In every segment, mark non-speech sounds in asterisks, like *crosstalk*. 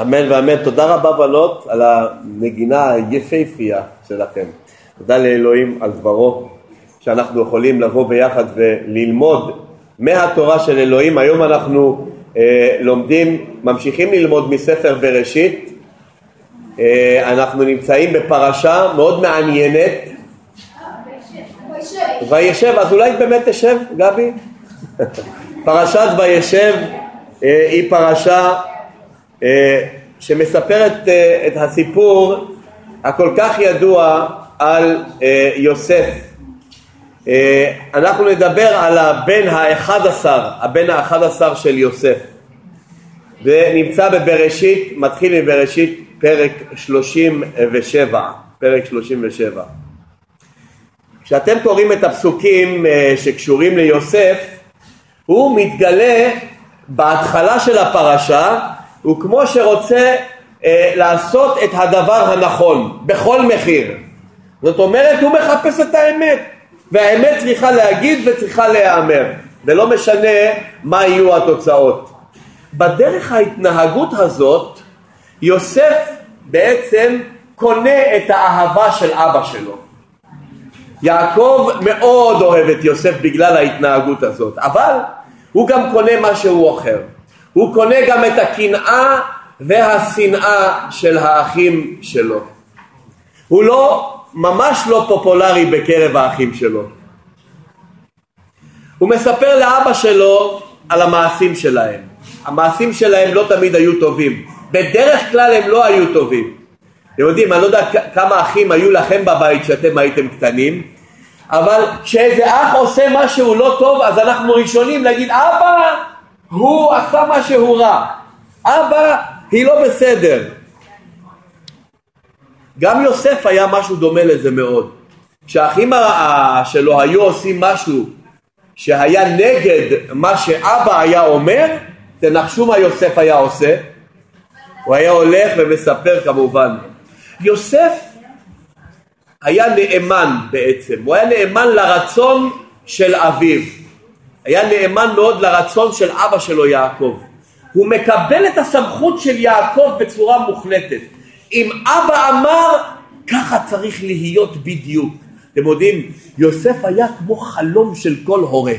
אמן ואמן. תודה רבה בנות על הנגינה היפהפייה שלכם. תודה לאלוהים על דברו, שאנחנו יכולים לבוא ביחד וללמוד מהתורה של אלוהים. היום אנחנו אה, לומדים, ממשיכים ללמוד מספר בראשית. אה, אנחנו נמצאים בפרשה מאוד מעניינת. וישב, אז אולי באמת תשב, גבי? *laughs* פרשת וישב אה, היא פרשה שמספרת אה, את הסיפור הכל כך ידוע על יוסף. אנחנו נדבר על הבן האחד עשר, הבן האחד עשר של יוסף. ונמצא בבראשית, מתחיל מבראשית פרק שלושים ושבע, פרק שלושים ושבע. כשאתם קוראים את הפסוקים שקשורים ליוסף, הוא מתגלה בהתחלה של הפרשה הוא כמו שרוצה אה, לעשות את הדבר הנכון בכל מחיר. זאת אומרת הוא מחפש את האמת והאמת צריכה להגיד וצריכה להיאמר ולא משנה מה יהיו התוצאות. בדרך ההתנהגות הזאת יוסף בעצם קונה את האהבה של אבא שלו. יעקב מאוד אוהב את יוסף בגלל ההתנהגות הזאת, אבל הוא גם קונה משהו אחר. הוא קונה גם את הקנאה והשנאה של האחים שלו. הוא לא, ממש לא פופולרי בקרב האחים שלו. הוא מספר לאבא שלו על המעשים שלהם. המעשים שלהם לא תמיד היו טובים. בדרך כלל הם לא היו טובים. אתם יודעים, אני לא יודע כמה אחים היו לכם בבית כשאתם הייתם קטנים, אבל כשאיזה אח עושה משהו לא טוב אז אנחנו ראשונים להגיד אבא הוא עשה משהו רע. אבא היא לא בסדר. גם יוסף היה משהו דומה לזה מאוד. כשהאחים שלו היו עושים משהו שהיה נגד מה שאבא היה אומר תנחשו מה יוסף היה עושה. הוא היה הולך ומספר כמובן. יוסף היה נאמן בעצם, הוא היה נאמן לרצון של אביו, היה נאמן מאוד לרצון של אבא שלו יעקב. הוא מקבל את הסמכות של יעקב בצורה מוחלטת. אם אבא אמר, ככה צריך להיות בדיוק. אתם יודעים, יוסף היה כמו חלום של כל הורה.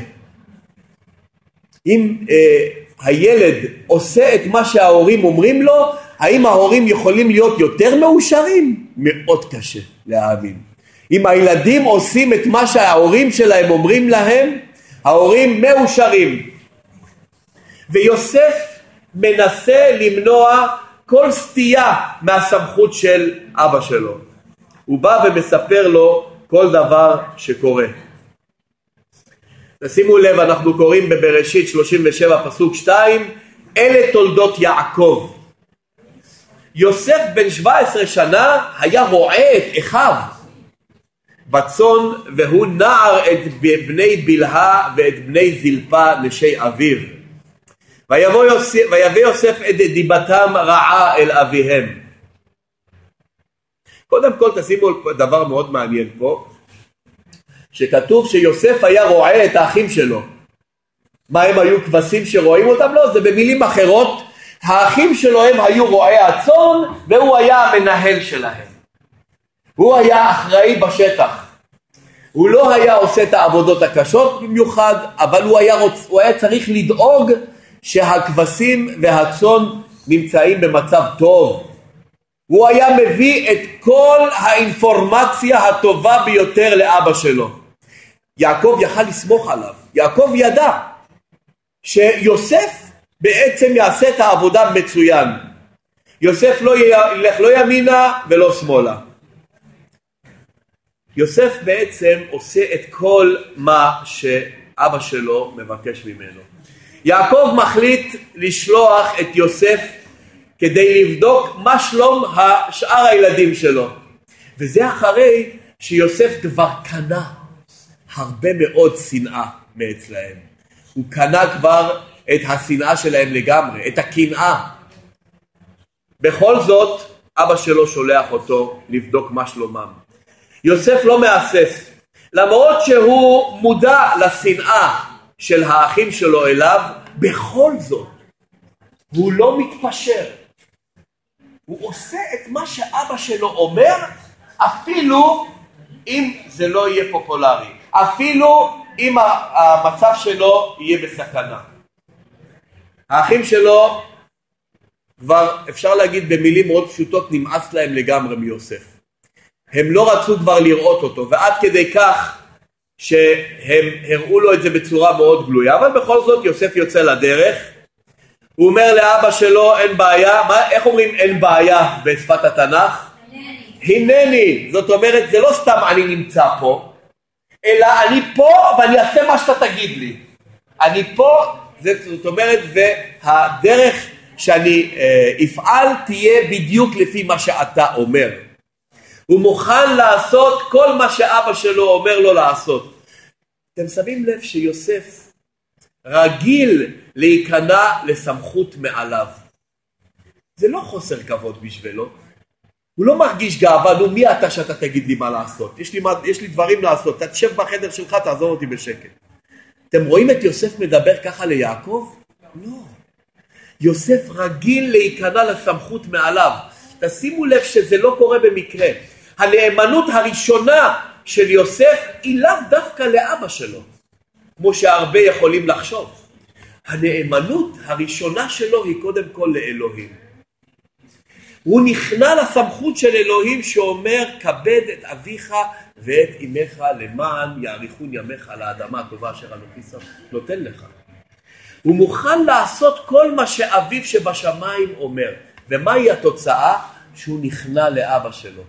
אם אה, הילד עושה את מה שההורים אומרים לו, האם ההורים יכולים להיות יותר מאושרים? מאוד קשה להאמין. אם הילדים עושים את מה שההורים שלהם אומרים להם, ההורים מאושרים. ויוסף מנסה למנוע כל סטייה מהסמכות של אבא שלו. הוא בא ומספר לו כל דבר שקורה. תשימו לב, אנחנו קוראים בבראשית 37 פסוק 2, אלה תולדות יעקב. יוסף בן 17 שנה היה רועה את אחיו בצאן והוא נער את בני בלהה ואת בני זלפה נשי אביו. ויבוא יוסף, ויביא יוסף את דיבתם רעה אל אביהם. קודם כל תשימו דבר מאוד מעניין פה, שכתוב שיוסף היה רועה את האחים שלו. מה הם היו כבשים שרואים אותם? לא, זה במילים אחרות האחים שלו הם היו רועי הצאן והוא היה המנהל שלהם. הוא היה אחראי בשטח. הוא לא היה עושה את העבודות הקשות במיוחד, אבל הוא היה, רוצ... הוא היה צריך לדאוג שהכבשים והצאן נמצאים במצב טוב. הוא היה מביא את כל האינפורמציה הטובה ביותר לאבא שלו. יעקב יכל לסמוך עליו. יעקב ידע שיוסף בעצם יעשה את העבודה מצוין. יוסף לא ילך לא ימינה ולא שמאלה. יוסף בעצם עושה את כל מה שאבא שלו מבקש ממנו. יעקב מחליט לשלוח את יוסף כדי לבדוק מה שלום שאר הילדים שלו. וזה אחרי שיוסף כבר קנה הרבה מאוד שנאה מאצלהם. הוא קנה כבר את השנאה שלהם לגמרי, את הקנאה. בכל זאת, אבא שלו שולח אותו לבדוק מה שלומם. יוסף לא מהסס, למרות שהוא מודע לשנאה של האחים שלו אליו, בכל זאת הוא לא מתפשר. הוא עושה את מה שאבא שלו אומר, אפילו אם זה לא יהיה פופולרי, אפילו אם המצב שלו יהיה בסכנה. האחים שלו כבר אפשר להגיד במילים מאוד פשוטות נמאס להם לגמרי מיוסף. הם לא רצו כבר לראות אותו ועד כדי כך שהם הראו לו את זה בצורה מאוד גלויה אבל בכל זאת יוסף יוצא לדרך. הוא אומר לאבא שלו אין בעיה, מה, איך אומרים אין בעיה בשפת התנ"ך? הנני, זאת אומרת זה לא סתם אני נמצא פה אלא אני פה ואני אעשה מה שאתה תגיד לי. אני פה, זאת אומרת והדרך שאני אה, אפעל תהיה בדיוק לפי מה שאתה אומר. הוא מוכן לעשות כל מה שאבא שלו אומר לו לעשות. אתם שמים לב שיוסף רגיל להיכנע לסמכות מעליו. זה לא חוסר כבוד בשבילו. הוא לא מרגיש גאווה, נו מי אתה שאתה תגיד לי מה לעשות? יש לי, יש לי דברים לעשות, תשב בחדר שלך, תעזור אותי בשקט. אתם רואים את יוסף מדבר ככה ליעקב? לא. יוסף רגיל להיכנע לסמכות מעליו. תשימו לב שזה לא קורה במקרה. הנאמנות הראשונה של יוסף היא לאו דווקא לאבא שלו, כמו שהרבה יכולים לחשוב. הנאמנות הראשונה שלו היא קודם כל לאלוהים. הוא נכנע לסמכות של אלוהים שאומר כבד את אביך ואת אמך למען יאריכון ימיך על האדמה הטובה אשר אנוכי נותן לך. הוא מוכן לעשות כל מה שאביו שבשמיים אומר. ומהי התוצאה? שהוא נכנע לאבא שלו.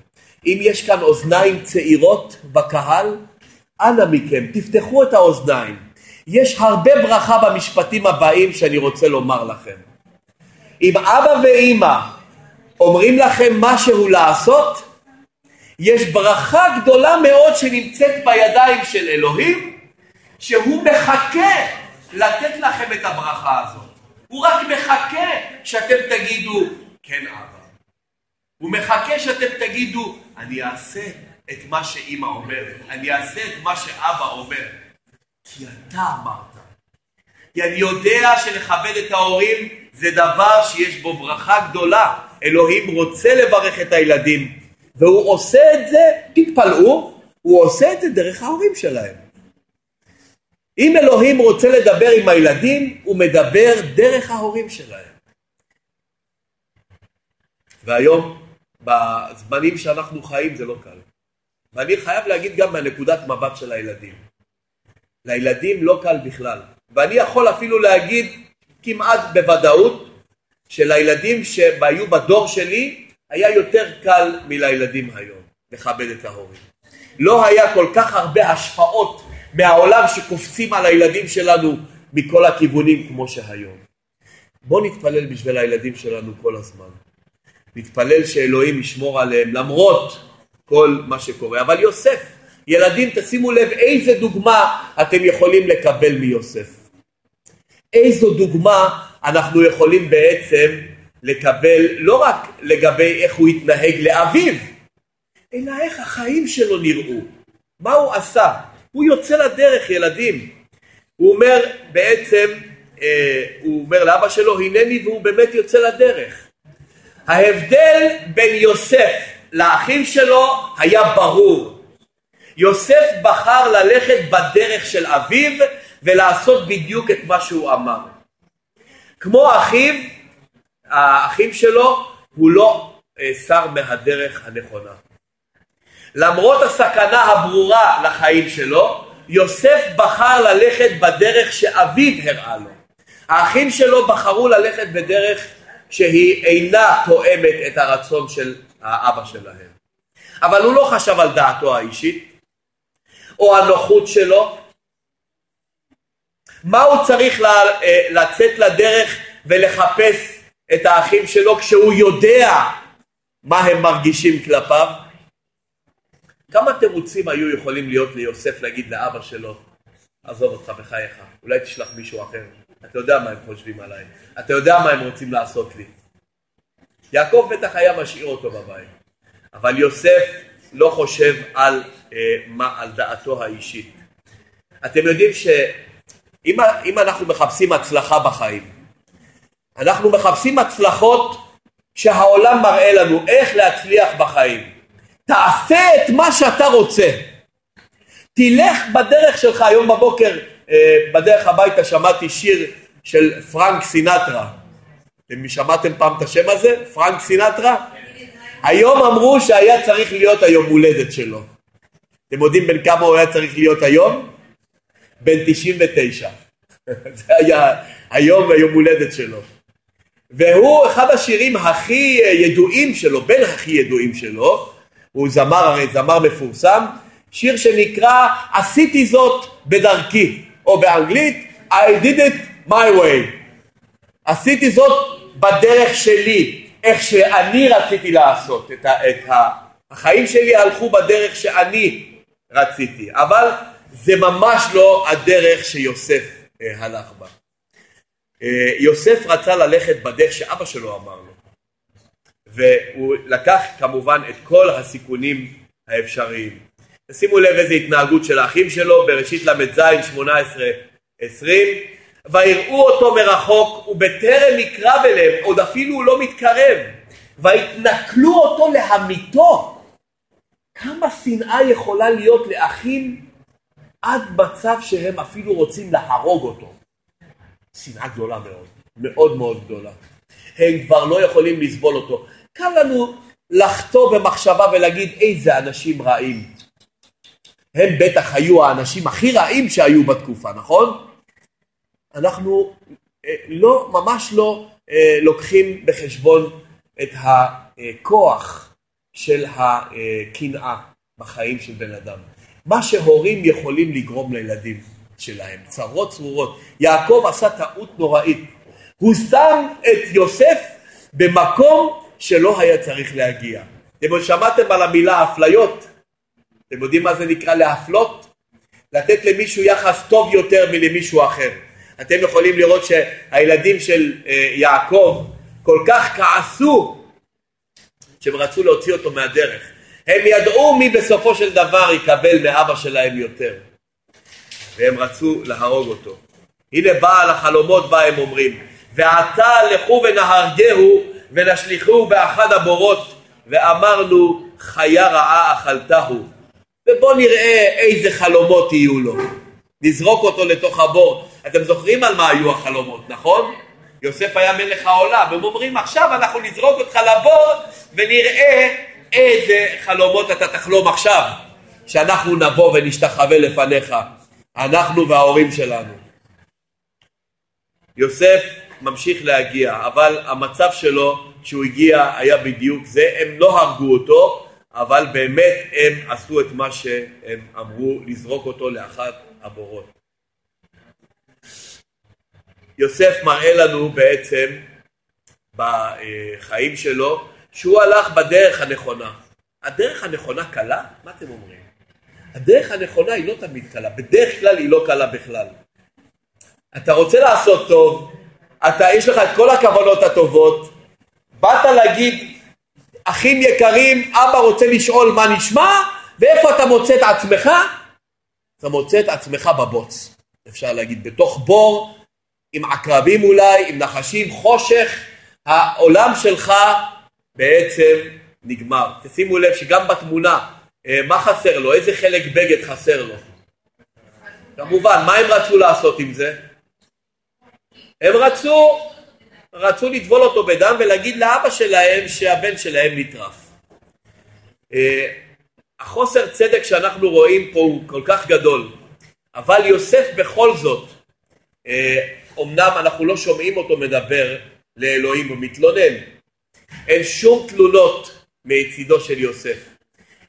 אם יש כאן אוזניים צעירות בקהל, אנא מכם, תפתחו את האוזניים. יש הרבה ברכה במשפטים הבאים שאני רוצה לומר לכם. אם אבא ואימא אומרים לכם משהו לעשות, יש ברכה גדולה מאוד שנמצאת בידיים של אלוהים, שהוא מחכה לתת לכם את הברכה הזאת. הוא רק מחכה שאתם תגידו, כן אבא. הוא מחכה שאתם תגידו, אני אעשה את מה שאימא אומרת, אני אעשה את מה שאבא אומר. כי אתה אמרת. כי אני יודע שלכבד את ההורים זה דבר שיש בו ברכה גדולה. אלוהים רוצה לברך את הילדים, והוא עושה את זה, תתפלאו, הוא עושה את זה דרך ההורים שלהם. אם אלוהים רוצה לדבר עם הילדים, הוא מדבר דרך ההורים שלהם. והיום, בזמנים שאנחנו חיים זה לא קל. ואני חייב להגיד גם מהנקודת מבט של הילדים. לילדים לא קל בכלל. ואני יכול אפילו להגיד כמעט בוודאות שלילדים שהיו בדור שלי היה יותר קל מלילדים היום לכבד את ההורים. לא היה כל כך הרבה השפעות מהעולם שקופצים על הילדים שלנו מכל הכיוונים כמו שהיום. בוא נתפלל בשביל הילדים שלנו כל הזמן. נתפלל שאלוהים ישמור עליהם למרות כל מה שקורה. אבל יוסף, ילדים תשימו לב איזה דוגמה אתם יכולים לקבל מיוסף. איזו דוגמה אנחנו יכולים בעצם לקבל לא רק לגבי איך הוא התנהג לאביו, אלא איך החיים שלו נראו, מה הוא עשה. הוא יוצא לדרך ילדים. הוא אומר בעצם, אה, הוא אומר לאבא שלו הנני והוא באמת יוצא לדרך. ההבדל בין יוסף לאחים שלו היה ברור. יוסף בחר ללכת בדרך של אביו ולעשות בדיוק את מה שהוא אמר. כמו אחיו, האחים שלו, הוא לא אה, סר מהדרך הנכונה. למרות הסכנה הברורה לחיים שלו, יוסף בחר ללכת בדרך שאביו הראה לו. האחים שלו בחרו ללכת בדרך שהיא אינה תואמת את הרצון של האבא שלהם. אבל הוא לא חשב על דעתו האישית, או הנוחות שלו. מה הוא צריך אה, לצאת לדרך ולחפש את האחים שלו כשהוא יודע מה הם מרגישים כלפיו? כמה תירוצים היו יכולים להיות ליוסף להגיד לאבא שלו, עזוב אותך בחייך, אולי תשלח מישהו אחר, אתה יודע מה הם חושבים עליי, אתה יודע מה הם רוצים לעשות לי. יעקב בטח היה משאיר אותו בבית, אבל יוסף לא חושב על, אה, מה, על דעתו האישית. אתם יודעים שאם אנחנו מחפשים הצלחה בחיים, אנחנו מחפשים הצלחות שהעולם מראה לנו איך להצליח בחיים. תעשה את מה שאתה רוצה. תלך בדרך שלך. היום בבוקר, בדרך הביתה, שמעתי שיר של פרנק סינטרה. אתם שמעתם פעם את השם הזה? פרנק סינטרה? היום אמרו שהיה צריך להיות היום הולדת שלו. אתם יודעים בין כמה הוא היה צריך להיות היום? בן 99. *laughs* זה היה היום היום הולדת שלו. והוא אחד השירים הכי ידועים שלו, בין הכי ידועים שלו, הוא זמר הרי זמר מפורסם, שיר שנקרא עשיתי זאת בדרכי, או באנגלית I did it my way. עשיתי זאת בדרך שלי, איך שאני רציתי לעשות את, ה, את ה... החיים שלי הלכו בדרך שאני רציתי, אבל זה ממש לא הדרך שיוסף אה, הלך בה. אה, יוסף רצה ללכת בדרך שאבא שלו אמר לו, והוא לקח כמובן את כל הסיכונים האפשריים. שימו לב איזה התנהגות של האחים שלו, בראשית ל"ז 18-20, ויראו אותו מרחוק ובטרם יקרב אליהם, עוד אפילו הוא לא מתקרב, ויתנכלו אותו להמיתו. כמה שנאה יכולה להיות לאחים עד מצב שהם אפילו רוצים להרוג אותו. שנאה גדולה מאוד, מאוד מאוד גדולה. הם כבר לא יכולים לסבול אותו. קל לנו לחטוא במחשבה ולהגיד איזה אנשים רעים. הם בטח היו האנשים הכי רעים שהיו בתקופה, נכון? אנחנו אה, לא, ממש לא אה, לוקחים בחשבון את הכוח של הקנאה בחיים של בן אדם. מה שהורים יכולים לגרום לילדים שלהם, צרות צרורות. יעקב עשה טעות נוראית. הוא שם את יוסף במקום שלא היה צריך להגיע. אתם שמעתם על המילה אפליות? אתם יודעים מה זה נקרא להפלות? לתת למישהו יחס טוב יותר מלמישהו אחר. אתם יכולים לראות שהילדים של אה, יעקב כל כך כעסו שהם רצו להוציא אותו מהדרך. הם ידעו מי בסופו של דבר יקבל מאבא שלהם יותר. והם רצו להרוג אותו. הנה בעל החלומות בה הם אומרים, ועתה לכו ונהרגהו ונשליכוהו באחד הבורות, ואמרנו חיה רעה אכלתהו. ובואו נראה איזה חלומות יהיו לו. נזרוק אותו לתוך הבור. אתם זוכרים על מה היו החלומות, נכון? יוסף היה מלך העולם, והם אומרים עכשיו אנחנו נזרוק אותך לבור ונראה איזה חלומות אתה תחלום עכשיו, שאנחנו נבוא ונשתחווה לפניך, אנחנו וההורים שלנו. יוסף ממשיך להגיע, אבל המצב שלו כשהוא הגיע היה בדיוק זה, הם לא הרגו אותו, אבל באמת הם עשו את מה שהם אמרו, לזרוק אותו לאחת הבורות. יוסף מראה לנו בעצם בחיים שלו שהוא הלך בדרך הנכונה. הדרך הנכונה קלה? מה אתם אומרים? הדרך הנכונה היא לא תמיד קלה, בדרך כלל היא לא קלה בכלל. אתה רוצה לעשות טוב, אתה, יש לך את כל הכוונות הטובות, באת להגיד, אחים יקרים, אבא רוצה לשאול מה נשמע, ואיפה אתה מוצא את עצמך? אתה מוצא את עצמך בבוץ, אפשר להגיד, בתוך בור, עם עקרבים אולי, עם נחשים, חושך, העולם שלך בעצם נגמר. תשימו לב שגם בתמונה, אה, מה חסר לו? איזה חלק בגד חסר לו? כמובן, מה הם רצו לעשות עם זה? הם רצו, רצו לטבול אותו בדם ולהגיד לאבא שלהם שהבן שלהם נטרף. אה, החוסר צדק שאנחנו רואים פה הוא כל כך גדול, אבל יוסף בכל זאת, אומנם אה, אנחנו לא שומעים אותו מדבר לאלוהים ומתלונן, אין שום תלונות מצידו של יוסף.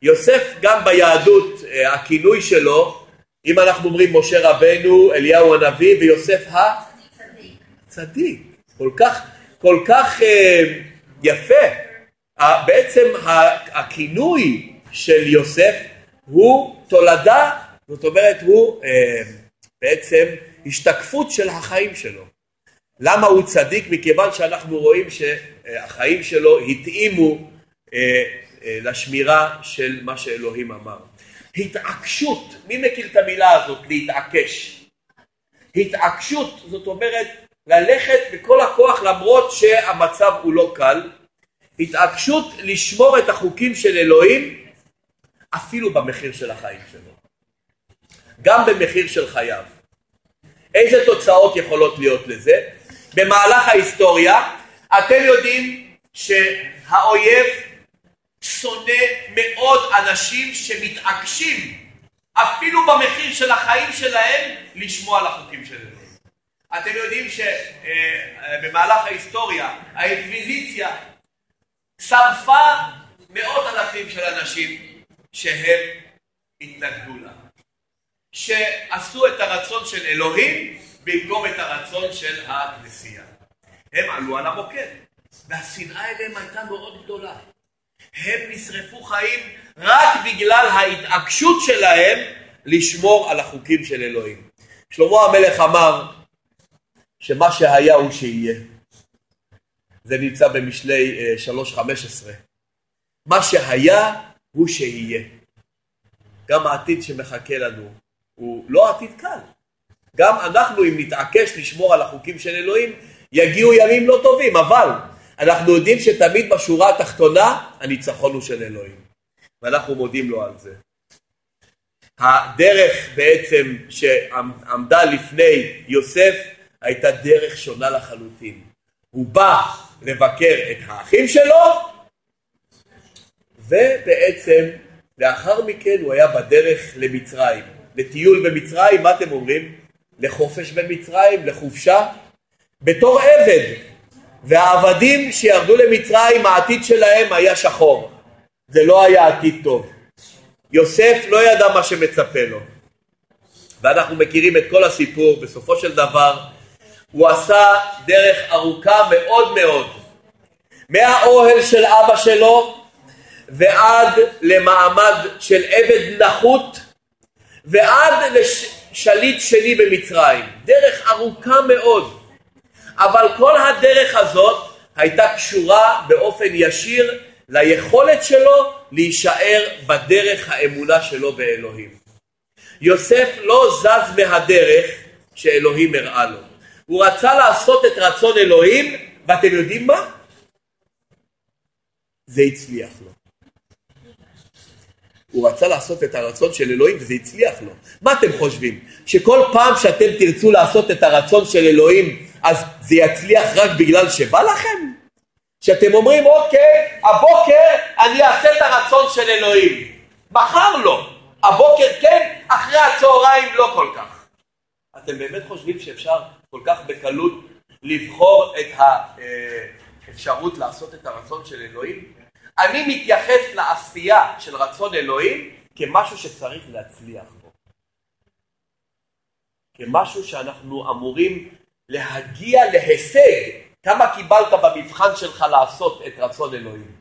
יוסף גם ביהדות, אה, הכינוי שלו, אם אנחנו אומרים משה רבנו, אליהו הנביא ויוסף הצדיק. כל כך, כל כך אה, יפה. בעצם הכינוי של יוסף הוא תולדה, זאת אומרת הוא אה, בעצם השתקפות של החיים שלו. למה הוא צדיק? מכיוון שאנחנו רואים שהחיים שלו התאימו אה, אה, לשמירה של מה שאלוהים אמר. התעקשות, מי מכיר את המילה הזאת? להתעקש. התעקשות זאת אומרת ללכת בכל הכוח למרות שהמצב הוא לא קל, התעקשות לשמור את החוקים של אלוהים אפילו במחיר של החיים שלו. גם במחיר של חייו. איזה תוצאות יכולות להיות לזה? במהלך ההיסטוריה אתם יודעים שהאויב שונא מאוד אנשים שמתעקשים אפילו במחיר של החיים שלהם לשמוע על החוקים של אלוהים. אתם יודעים שבמהלך ההיסטוריה האינקוויזיציה שרפה מאות אלפים של אנשים שהם התנגדו לה. שעשו את הרצון של אלוהים במקום את הרצון של הכנסייה. הם עלו על המוקד, והשנאה אליהם הייתה מאוד גדולה. הם נשרפו חיים רק בגלל ההתעקשות שלהם לשמור על החוקים של אלוהים. שלמה המלך אמר שמה שהיה הוא שיהיה. זה נמצא במשלי 3.15. אה, מה שהיה הוא שיהיה. גם העתיד שמחכה לנו הוא לא עתיד קל. גם אנחנו, אם נתעקש לשמור על החוקים של אלוהים, יגיעו ימים לא טובים, אבל אנחנו יודעים שתמיד בשורה התחתונה הניצחון הוא של אלוהים. ואנחנו מודים לו על זה. הדרך בעצם שעמדה לפני יוסף הייתה דרך שונה לחלוטין. הוא בא לבקר את האחים שלו, ובעצם לאחר מכן הוא היה בדרך למצרים. לטיול במצרים, מה אתם אומרים? לחופש במצרים, לחופשה, בתור עבד. והעבדים שירדו למצרים, העתיד שלהם היה שחור. זה לא היה עתיד טוב. יוסף לא ידע מה שמצפה לו. ואנחנו מכירים את כל הסיפור, בסופו של דבר הוא עשה דרך ארוכה מאוד מאוד. מהאוהל של אבא שלו ועד למעמד של עבד נחות ועד לשליט שני במצרים. דרך ארוכה מאוד. אבל כל הדרך הזאת הייתה קשורה באופן ישיר ליכולת שלו להישאר בדרך האמונה שלו באלוהים. יוסף לא זז מהדרך שאלוהים הראה לו. הוא רצה לעשות את רצון אלוהים, ואתם יודעים מה? זה הצליח לו. הוא רצה לעשות את הרצון של אלוהים וזה הצליח לו. מה אתם חושבים? שכל פעם שאתם תרצו לעשות את הרצון של אלוהים אז זה יצליח רק בגלל שבא לכם? שאתם אומרים אוקיי, הבוקר אני אעשה את הרצון של אלוהים. מחר לא. הבוקר כן, אחרי הצהריים לא כל כך. אתם באמת חושבים שאפשר כל כך בקלות לבחור את האפשרות לעשות את הרצון של אלוהים? אני מתייחס לעשייה של רצון אלוהים כמשהו שצריך להצליח בו. כמשהו שאנחנו אמורים להגיע להישג. כמה קיבלת במבחן שלך לעשות את רצון אלוהים?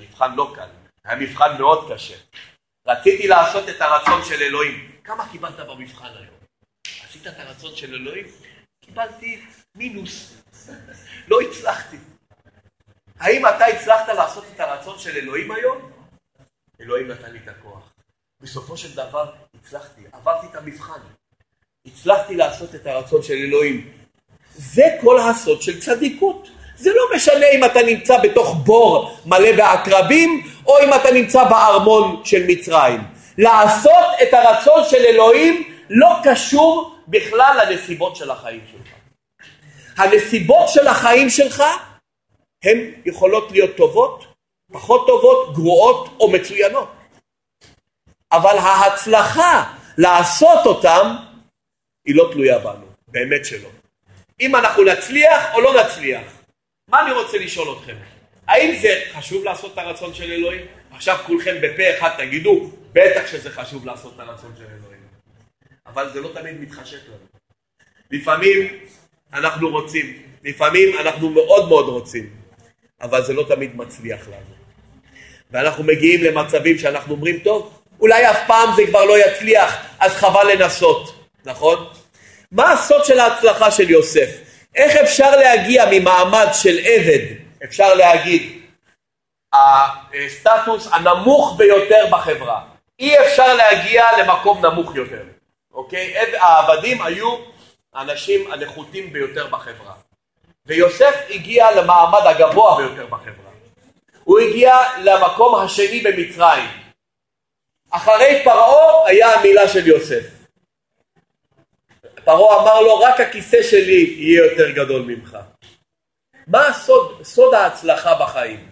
מבחן לא קל, היה מבחן מאוד קשה. רציתי לעשות את הרצון של אלוהים. כמה קיבלת במבחן היום? עשית את הרצון של אלוהים? קיבלתי מינוס. לא הצלחתי. האם אתה הצלחת לעשות את הרצון של אלוהים היום? אלוהים נתן לי את הכוח. בסופו של דבר הצלחתי, עברתי את המבחן. הצלחתי לעשות את הרצון של אלוהים. זה כל הסוד של צדיקות. זה לא משנה אם אתה נמצא בתוך בור מלא בעקרבים, או אם אתה נמצא בארמון של מצרים. לעשות את הרצון של אלוהים לא קשור בכלל לנסיבות של החיים שלך. הנסיבות של החיים שלך הן יכולות להיות טובות, פחות טובות, גרועות או מצוינות. אבל ההצלחה לעשות אותם היא לא תלויה בנו, באמת שלא. אם אנחנו נצליח או לא נצליח. מה אני רוצה לשאול אתכם? האם זה חשוב לעשות את הרצון של אלוהים? עכשיו כולכם בפה אחד תגידו, בטח שזה חשוב לעשות את הרצון של אלוהים. אבל זה לא תמיד מתחשק לנו. לפעמים אנחנו רוצים, לפעמים אנחנו מאוד מאוד רוצים, אבל זה לא תמיד מצליח לנו. ואנחנו מגיעים למצבים שאנחנו אומרים, טוב, אולי אף פעם זה כבר לא יצליח, אז חבל לנסות, נכון? מה הסוד של ההצלחה של יוסף? איך אפשר להגיע ממעמד של עבד, אפשר להגיד, הסטטוס הנמוך ביותר בחברה. אי אפשר להגיע למקום נמוך יותר, אוקיי? העבדים היו האנשים הנחותים ביותר בחברה. ויוסף הגיע למעמד הגבוה ביותר בחברה. הוא הגיע למקום השני במצרים. אחרי פרעה היה המילה של יוסף. פרעה אמר לו רק הכיסא שלי יהיה יותר גדול ממך. מה הסוד, סוד ההצלחה בחיים?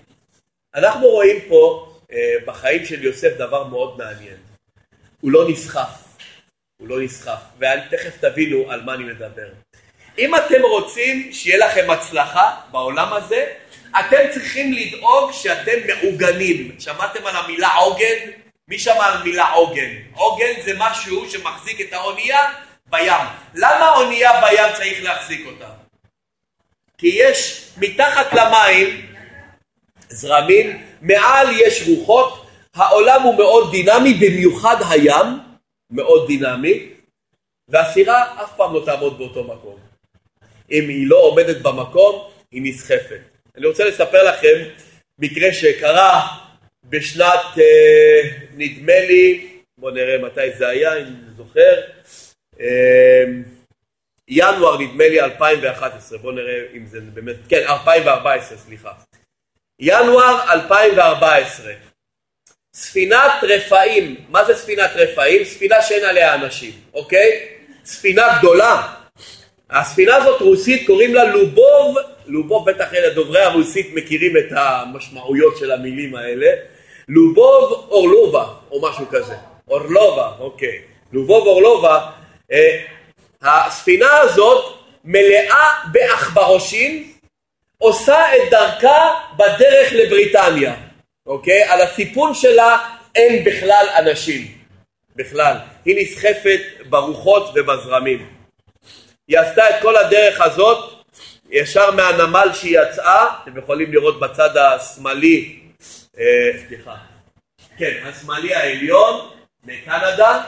אנחנו רואים פה אה, בחיים של יוסף דבר מאוד מעניין. הוא לא נסחף. הוא לא נסחף. ותכף תבינו על מה אני מדבר. אם אתם רוצים שיהיה לכם הצלחה בעולם הזה, אתם צריכים לדאוג שאתם מעוגנים. שמעתם על המילה עוגן? מי שמע על מילה עוגן? עוגן זה משהו שמחזיק את האונייה בים. למה אונייה בים צריך להחזיק אותה? כי יש מתחת למים זרמים, מעל יש רוחות, העולם הוא מאוד דינמי, במיוחד הים, מאוד דינמי, והסירה אף פעם לא תעמוד באותו מקום. אם היא לא עומדת במקום, היא נסחפת. אני רוצה לספר לכם מקרה שקרה בשנת, אה, נדמה לי, בואו נראה מתי זה היה, אם אני זוכר, אה, ינואר נדמה לי 2011, בואו נראה אם זה באמת, כן, 2014, סליחה. ינואר 2014, ספינת רפאים, מה זה ספינת רפאים? ספינה שאין עליה אנשים, אוקיי? ספינה גדולה. הספינה הזאת רוסית, קוראים לה לובוב, לובוב בטח אלה דוברי הרוסית מכירים את המשמעויות של המילים האלה, לובוב אורלובה או משהו כזה, אורלובה, אוקיי, לובוב אורלובה, אה, הספינה הזאת מלאה בעכברושים, עושה את דרכה בדרך לבריטניה, אוקיי? על הסיפון שלה אין בכלל אנשים, בכלל. היא נסחפת ברוחות ובזרמים. היא עשתה את כל הדרך הזאת ישר מהנמל שהיא יצאה, אתם יכולים לראות בצד השמאלי, אה, סליחה, כן, השמאלי העליון מקנדה,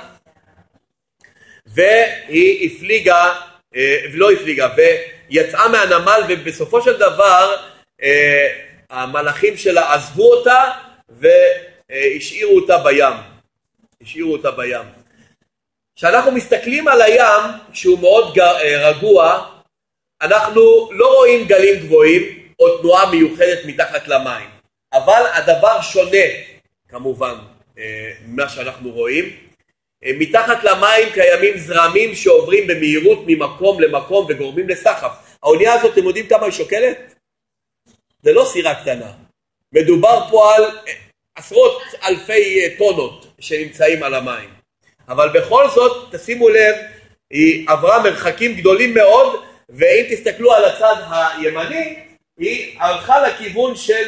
והיא הפליגה, אה, לא הפליגה, ויצאה מהנמל ובסופו של דבר אה, המלאכים שלה עזבו אותה והשאירו אותה בים, השאירו אותה בים. כשאנחנו מסתכלים על הים שהוא מאוד רגוע אנחנו לא רואים גלים גבוהים או תנועה מיוחדת מתחת למים אבל הדבר שונה כמובן אה, ממה שאנחנו רואים אה, מתחת למים קיימים זרמים שעוברים במהירות ממקום למקום וגורמים לסחף. האונייה הזאת, אתם יודעים כמה היא שוקלת? זה לא סירה קטנה. מדובר פה על אה, עשרות אלפי טונות שנמצאים על המים. אבל בכל זאת, תשימו לב, היא עברה מרחקים גדולים מאוד, ואם תסתכלו על הצד הימני, היא הלכה לכיוון של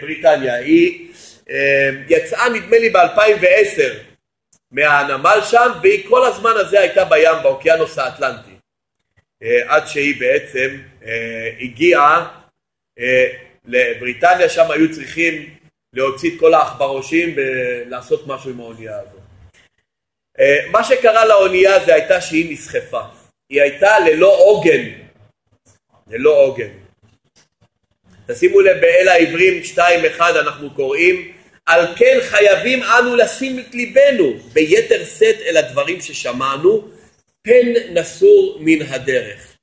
בריטניה. היא יצאה נדמה לי ב-2010 מהנמל שם, והיא כל הזמן הזה הייתה בים, באוקיינוס האטלנטי. אה, עד שהיא בעצם אה, הגיעה אה, לבריטניה, שם היו צריכים להוציא את כל העכברושים ולעשות משהו עם האונייה הזאת. מה שקרה לאונייה זה הייתה שהיא נסחפה. היא הייתה ללא עוגן. ללא עוגן. תשימו לב, באל העברים 2-1 אנחנו קוראים על כן חייבים אנו לשים את ליבנו ביתר שאת אל הדברים ששמענו, פן נסור מן הדרך.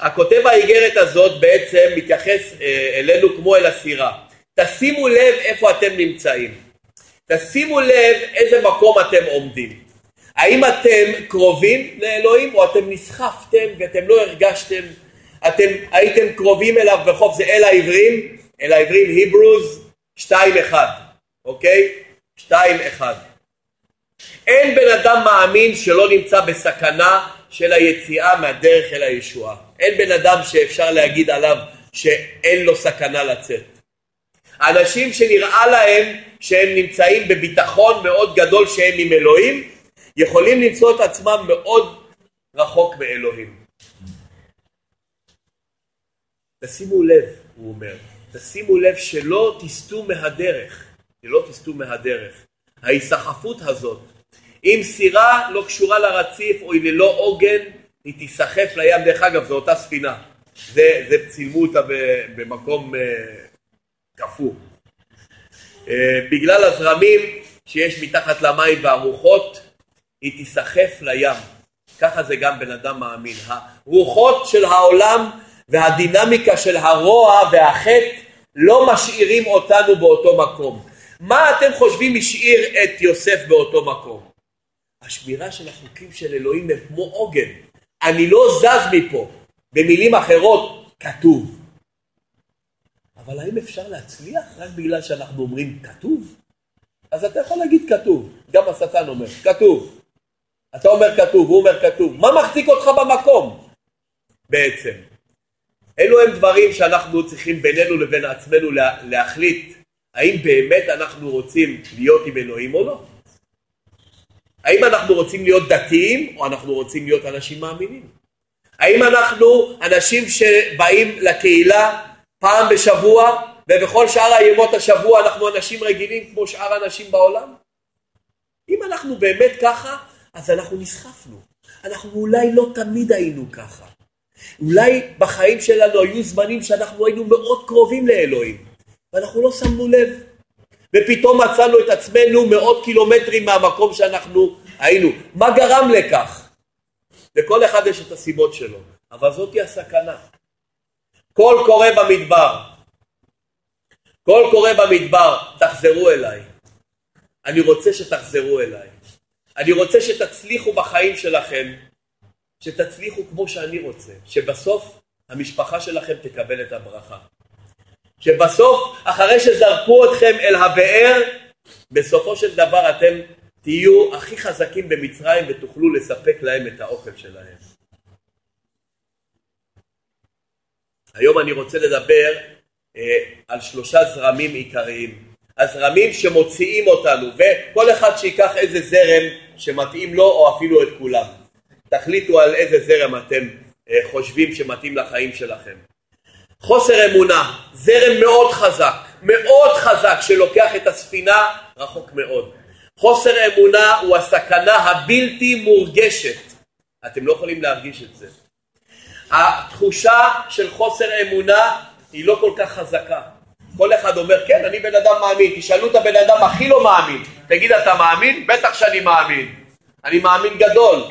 הכותב האיגרת הזאת בעצם מתייחס אה, אלינו כמו אל הסירה. תשימו לב איפה אתם נמצאים. תשימו לב איזה מקום אתם עומדים. האם אתם קרובים לאלוהים או אתם נסחפתם ואתם לא הרגשתם, אתם הייתם קרובים אליו בחוף זה אל העברים, אל העברים היברוז שתיים אחד, אוקיי? שתיים אחד. אין בן אדם מאמין שלא נמצא בסכנה של היציאה מהדרך אל הישועה. אין בן אדם שאפשר להגיד עליו שאין לו סכנה לצאת. אנשים שנראה להם שהם נמצאים בביטחון מאוד גדול שהם עם אלוהים, יכולים למצוא את עצמם מאוד רחוק מאלוהים. תשימו לב, הוא אומר, תשימו לב שלא תסטו מהדרך, שלא תסטו מהדרך. ההיסחפות הזאת, אם סירה לא קשורה לרציף או היא ללא עוגן, היא תיסחף לים, דרך אגב זו אותה ספינה, זה, זה צילמו אותה במקום uh, קפוא. Uh, בגלל הזרמים שיש מתחת למים והרוחות, היא תיסחף לים. ככה זה גם בן אדם מאמין. הרוחות של העולם והדינמיקה של הרוע והחטא לא משאירים אותנו באותו מקום. מה אתם חושבים השאיר את יוסף באותו מקום? השמירה של החוקים של אלוהים הם כמו עוגן. אני לא זז מפה. במילים אחרות, כתוב. אבל האם אפשר להצליח רק בגלל שאנחנו אומרים כתוב? אז אתה יכול להגיד כתוב, גם השטן אומר, כתוב. אתה אומר כתוב, הוא אומר כתוב. מה מחזיק אותך במקום בעצם? אלו הם דברים שאנחנו צריכים בינינו לבין עצמנו להחליט האם באמת אנחנו רוצים להיות עם אלוהים או לא. האם אנחנו רוצים להיות דתיים או אנחנו רוצים להיות אנשים מאמינים? האם אנחנו אנשים שבאים לקהילה פעם בשבוע ובכל שאר הימות השבוע אנחנו אנשים רגילים כמו שאר האנשים בעולם? אם אנחנו באמת ככה, אז אנחנו נסחפנו. אנחנו אולי לא תמיד היינו ככה. אולי בחיים שלנו היו זמנים שאנחנו היינו מאוד קרובים לאלוהים, ואנחנו לא שמנו לב. ופתאום מצאנו את עצמנו מאות קילומטרים מהמקום שאנחנו היינו. מה גרם לכך? לכל אחד יש את הסיבות שלו, אבל זאתי הסכנה. קול קורא במדבר, קול קורא במדבר, תחזרו אליי. אני רוצה שתחזרו אליי. אני רוצה שתצליחו בחיים שלכם, שתצליחו כמו שאני רוצה, שבסוף המשפחה שלכם תקבל את הברכה. שבסוף, אחרי שזרקו אתכם אל הבאר, בסופו של דבר אתם תהיו הכי חזקים במצרים ותוכלו לספק להם את האוכל שלהם. היום אני רוצה לדבר אה, על שלושה זרמים עיקריים. הזרמים שמוציאים אותנו, וכל אחד שיקח איזה זרם שמתאים לו או אפילו את כולם. תחליטו על איזה זרם אתם אה, חושבים שמתאים לחיים שלכם. חוסר אמונה, זרם מאוד חזק, מאוד חזק שלוקח את הספינה רחוק מאוד. חוסר אמונה הוא הסכנה הבלתי מורגשת. אתם לא יכולים להרגיש את זה. התחושה של חוסר אמונה היא לא כל כך חזקה. כל אחד אומר, כן, אני בן אדם מאמין. תשאלו את הבן אדם הכי לא מאמין, תגיד, אתה מאמין? בטח שאני מאמין. אני מאמין גדול.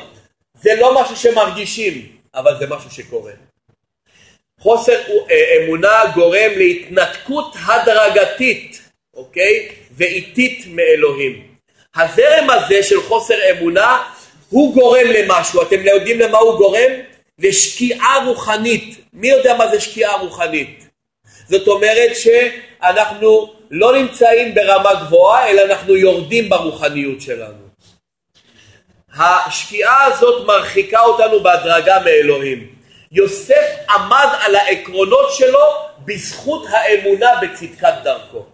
זה לא משהו שמרגישים, אבל זה משהו שקורה. חוסר אה, אמונה גורם להתנתקות הדרגתית, אוקיי? ואיטית מאלוהים. הזרם הזה של חוסר אמונה הוא גורם למשהו, אתם יודעים למה הוא גורם? לשקיעה רוחנית. מי יודע מה זה שקיעה רוחנית? זאת אומרת שאנחנו לא נמצאים ברמה גבוהה, אלא אנחנו יורדים ברוחניות שלנו. השקיעה הזאת מרחיקה אותנו בהדרגה מאלוהים. יוסף עמד על העקרונות שלו בזכות האמונה בצדקת דרכו.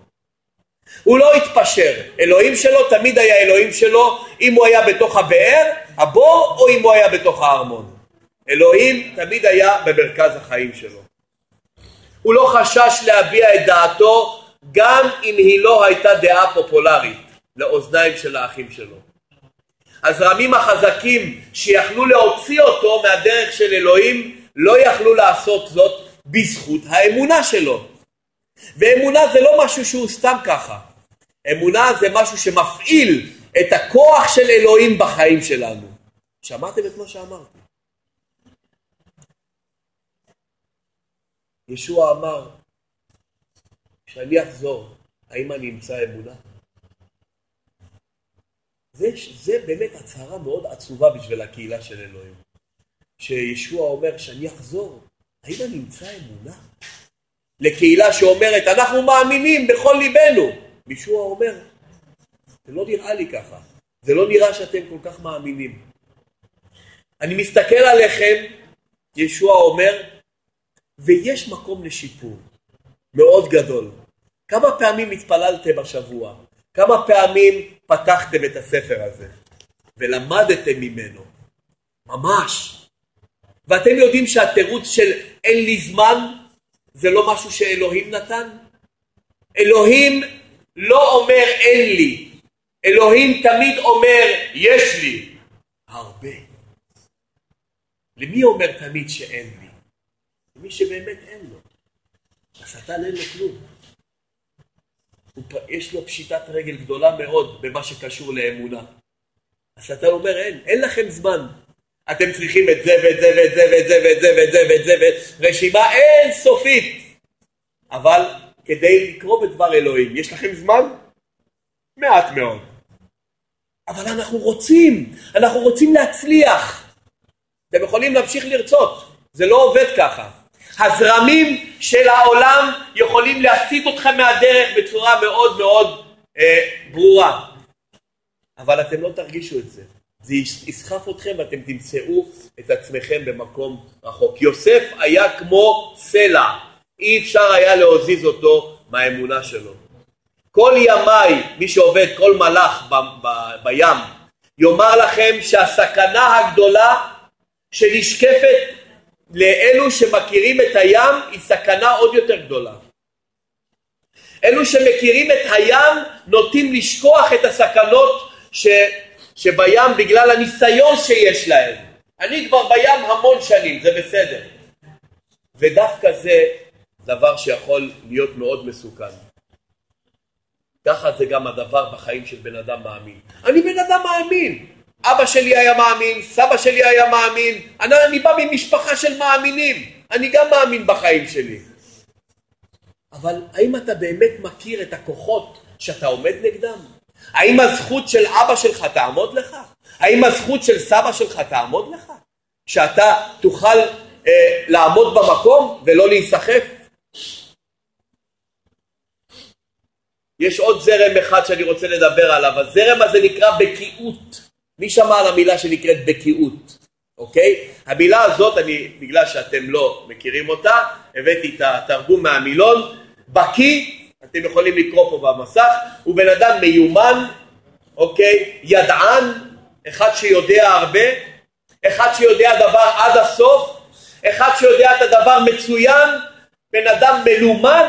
הוא לא התפשר, אלוהים שלו תמיד היה אלוהים שלו אם הוא היה בתוך הבאר, הבור, או אם הוא היה בתוך הארמון. אלוהים תמיד היה במרכז החיים שלו. הוא לא חשש להביע את דעתו גם אם היא לא הייתה דעה פופולרית לאוזניים של האחים שלו. הזרמים החזקים שיכלו להוציא אותו מהדרך של אלוהים לא יכלו לעשות זאת בזכות האמונה שלו. ואמונה זה לא משהו שהוא סתם ככה. אמונה זה משהו שמפעיל את הכוח של אלוהים בחיים שלנו. שמעתם את מה שאמרתי? ישוע אמר, כשאני אחזור, האם אני אמצא אמונה? זה, זה באמת הצהרה מאוד עצובה בשביל הקהילה של אלוהים. שישוע אומר שאני אחזור, האם אני אמצא אמונה? לקהילה שאומרת אנחנו מאמינים בכל ליבנו. ישוע אומר, זה לא נראה לי ככה, זה לא נראה שאתם כל כך מאמינים. אני מסתכל עליכם, ישוע אומר, ויש מקום לשיפור מאוד גדול. כמה פעמים התפללתם השבוע? כמה פעמים פתחתם את הספר הזה ולמדתם ממנו? ממש. ואתם יודעים שהתירוץ של אין לי זמן זה לא משהו שאלוהים נתן? אלוהים לא אומר אין לי, אלוהים תמיד אומר יש לי הרבה. למי אומר תמיד שאין לי? למי שבאמת אין לו. השטן אין לו כלום. יש לו פשיטת רגל גדולה מאוד במה שקשור לאמונה. השטן אומר אין, אין לכם זמן. אתם צריכים את זה ואת זה ואת זה ואת זה ואת זה ואת זה ואת זה ואת רשימה אינסופית. אבל כדי לקרוא בדבר אלוהים. יש לכם זמן? מעט מאוד. אבל אנחנו רוצים, אנחנו רוצים להצליח. אתם יכולים להמשיך לרצות, זה לא עובד ככה. הזרמים של העולם יכולים להסיט אתכם מהדרך בצורה מאוד מאוד אה, ברורה, אבל אתם לא תרגישו את זה. זה יסחף אתכם ואתם תמצאו את עצמכם במקום רחוק. יוסף היה כמו סלע, אי אפשר היה להזיז אותו מהאמונה שלו. כל ימיי, מי שעובד, כל מלאך ב, ב, בים, יאמר לכם שהסכנה הגדולה שנשקפת לאלו שמכירים את הים היא סכנה עוד יותר גדולה. אלו שמכירים את הים נוטים לשכוח את הסכנות ש, שבים בגלל הניסיון שיש להם. אני כבר בים המון שנים, זה בסדר. ודווקא זה דבר שיכול להיות מאוד מסוכן. ככה זה גם הדבר בחיים של בן אדם מאמין. אני בן אדם מאמין. אבא שלי היה מאמין, סבא שלי היה מאמין, אני, אני בא ממשפחה של מאמינים, אני גם מאמין בחיים שלי. אבל האם אתה באמת מכיר את הכוחות שאתה עומד נגדם? האם הזכות של אבא שלך תעמוד לך? האם הזכות של סבא שלך תעמוד לך? שאתה תוכל אה, לעמוד במקום ולא להיסחף? יש עוד זרם אחד שאני רוצה לדבר עליו, הזרם הזה נקרא בקיאות. מי שמע על המילה שנקראת בקיאות, אוקיי? המילה הזאת, אני, בגלל שאתם לא מכירים אותה, הבאתי את התרגום מהמילון, בקי, אתם יכולים לקרוא פה במסך, הוא בן אדם מיומן, אוקיי? ידען, אחד שיודע הרבה, אחד שיודע דבר עד הסוף, אחד שיודע את הדבר מצוין, בן אדם מלומד,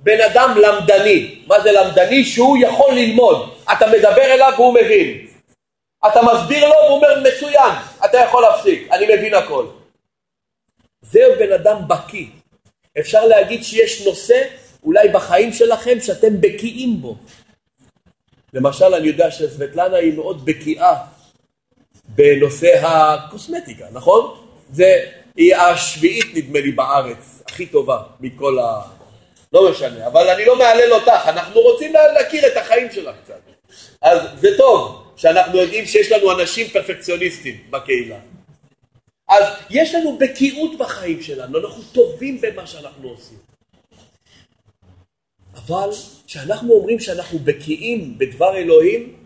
בן אדם למדני. מה זה למדני? שהוא יכול ללמוד. אתה מדבר אליו והוא מבין. אתה מסביר לו והוא אומר מצוין, אתה יכול להפסיק, אני מבין הכל. זהו בן אדם בקיא. אפשר להגיד שיש נושא אולי בחיים שלכם שאתם בקיאים בו. למשל אני יודע שסבטלנה היא מאוד בקיאה בנושא הקוסמטיקה, נכון? זה, היא השביעית נדמה לי בארץ, הכי טובה מכל ה... לא משנה, אבל אני לא מהלל אותך, אנחנו רוצים להכיר את החיים שלך קצת. אז זה טוב, שאנחנו יודעים שיש לנו אנשים פרפקציוניסטים בקהילה. אז יש לנו בקיאות בחיים שלנו, אנחנו טובים במה שאנחנו עושים. אבל כשאנחנו אומרים שאנחנו בקיאים בדבר אלוהים,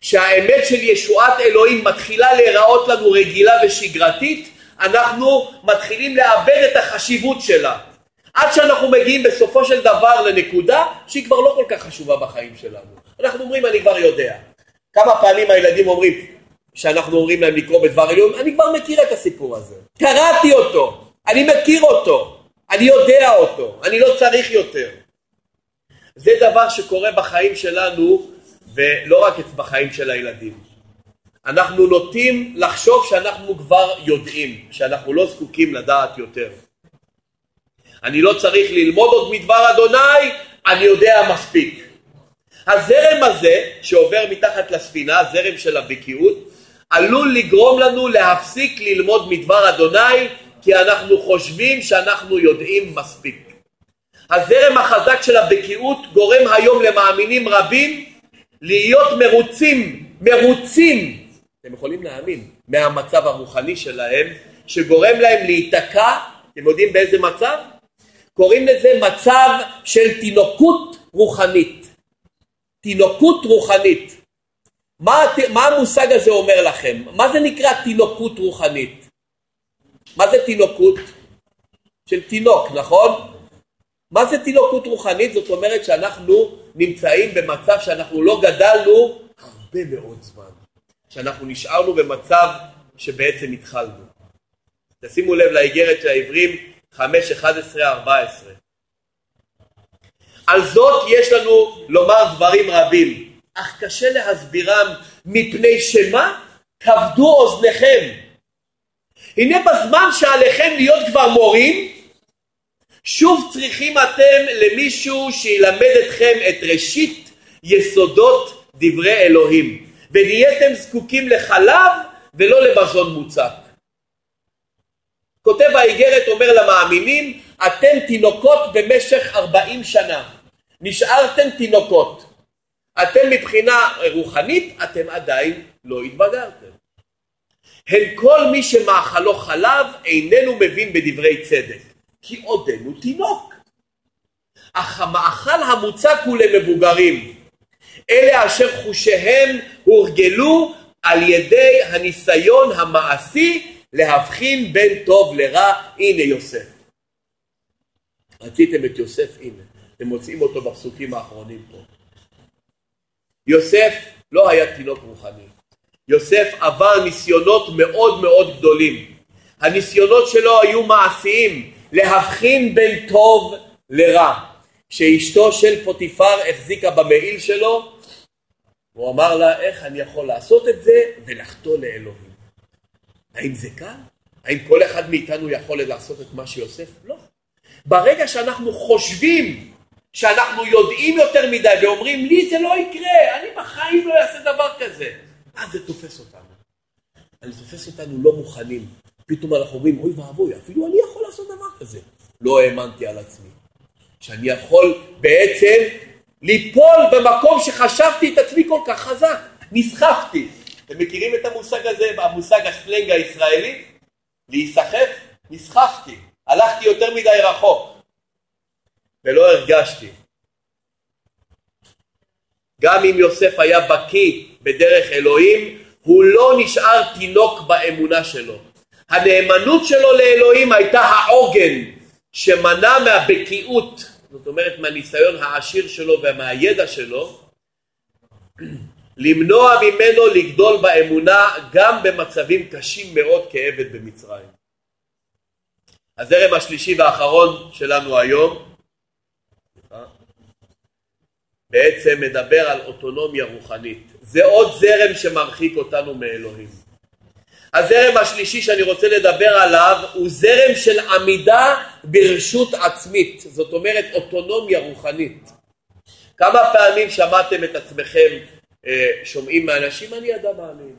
שהאמת של ישועת אלוהים מתחילה להיראות לנו רגילה ושגרתית, אנחנו מתחילים לאבד את החשיבות שלה. עד שאנחנו מגיעים בסופו של דבר לנקודה שהיא כבר לא כל כך חשובה בחיים שלנו. אנחנו אומרים אני כבר יודע. כמה פעמים הילדים אומרים, שאנחנו אומרים להם לקרוא בדבר עליון, אני כבר מכיר את הסיפור הזה. קראתי אותו, אני מכיר אותו, אני יודע אותו, אני לא צריך יותר. זה דבר שקורה בחיים שלנו ולא רק בחיים של הילדים. אנחנו נוטים לחשוב שאנחנו כבר יודעים, שאנחנו לא זקוקים לדעת יותר. אני לא צריך ללמוד עוד מדבר אדוני, אני יודע מספיק. הזרם הזה שעובר מתחת לספינה, הזרם של הבקיאות, עלול לגרום לנו להפסיק ללמוד מדבר אדוני כי אנחנו חושבים שאנחנו יודעים מספיק. הזרם החזק של הבקיאות גורם היום למאמינים רבים להיות מרוצים, מרוצים, אתם יכולים להאמין, מהמצב הרוחני שלהם, שגורם להם להיתקע, אתם יודעים באיזה מצב? קוראים לזה מצב של תינוקות רוחנית. תינוקות רוחנית. מה, מה המושג הזה אומר לכם? מה זה נקרא תינוקות רוחנית? מה זה תינוקות? של תינוק, נכון? מה זה תינוקות רוחנית? זאת אומרת שאנחנו נמצאים במצב שאנחנו לא גדלנו הרבה מאוד זמן. שאנחנו נשארנו במצב שבעצם התחלנו. תשימו לב לאיגרת של העברים 5, 11, 14. על זאת יש לנו לומר דברים רבים, אך קשה להסבירם מפני שמה? כבדו אוזניכם. הנה בזמן שעליכם להיות כבר מורים, שוב צריכים אתם למישהו שילמד אתכם את ראשית יסודות דברי אלוהים, ונהייתם זקוקים לחלב ולא למזון מוצק. כותב האיגרת אומר למאמינים, אתם תינוקות במשך 40 שנה. נשארתם תינוקות. אתם מבחינה רוחנית, אתם עדיין לא התבגרתם. הן כל מי שמאכלו חלב איננו מבין בדברי צדק, כי עודנו תינוק. אך המאכל המוצק הוא למבוגרים, אלה אשר חושיהם הורגלו על ידי הניסיון המעשי להבחין בין טוב לרע, הנה יוסף. רציתם את יוסף, הנה, אתם מוצאים אותו בפסוקים האחרונים פה. יוסף לא היה תינוק רוחני, יוסף עבר ניסיונות מאוד מאוד גדולים. הניסיונות שלו היו מעשיים, להבחין בין טוב לרע. כשאשתו של פוטיפר החזיקה במעיל שלו, הוא אמר לה, איך אני יכול לעשות את זה ולחטוא לאלוהים. האם זה קל? האם כל אחד מאיתנו יכול לעשות את מה שיוסף? לא. ברגע שאנחנו חושבים שאנחנו יודעים יותר מדי ואומרים לי זה לא יקרה, אני בחיים לא אעשה דבר כזה, אז זה תופס אותנו. זה תופס אותנו לא מוכנים. פתאום אנחנו אומרים אוי ואבוי, אפילו אני יכול לעשות דבר כזה. לא האמנתי על עצמי. שאני יכול בעצם ליפול במקום שחשבתי את עצמי כל כך חזק. נסחפתי. אתם מכירים את המושג הזה, המושג הסלנג הישראלי? להיסחף? נסחפתי. הלכתי יותר מדי רחוק. ולא הרגשתי. גם אם יוסף היה בקיא בדרך אלוהים, הוא לא נשאר תינוק באמונה שלו. הנאמנות שלו לאלוהים הייתה העוגן שמנע מהבקיאות זאת אומרת מהניסיון העשיר שלו ומהידע שלו, למנוע ממנו לגדול באמונה גם במצבים קשים מאוד כעבד במצרים. הזרם השלישי והאחרון שלנו היום בעצם מדבר על אוטונומיה רוחנית. זה עוד זרם שמרחיק אותנו מאלוהים. הזרם השלישי שאני רוצה לדבר עליו הוא זרם של עמידה ברשות עצמית, זאת אומרת אוטונומיה רוחנית. כמה פעמים שמעתם את עצמכם אה, שומעים מאנשים, אני אדם מאמין,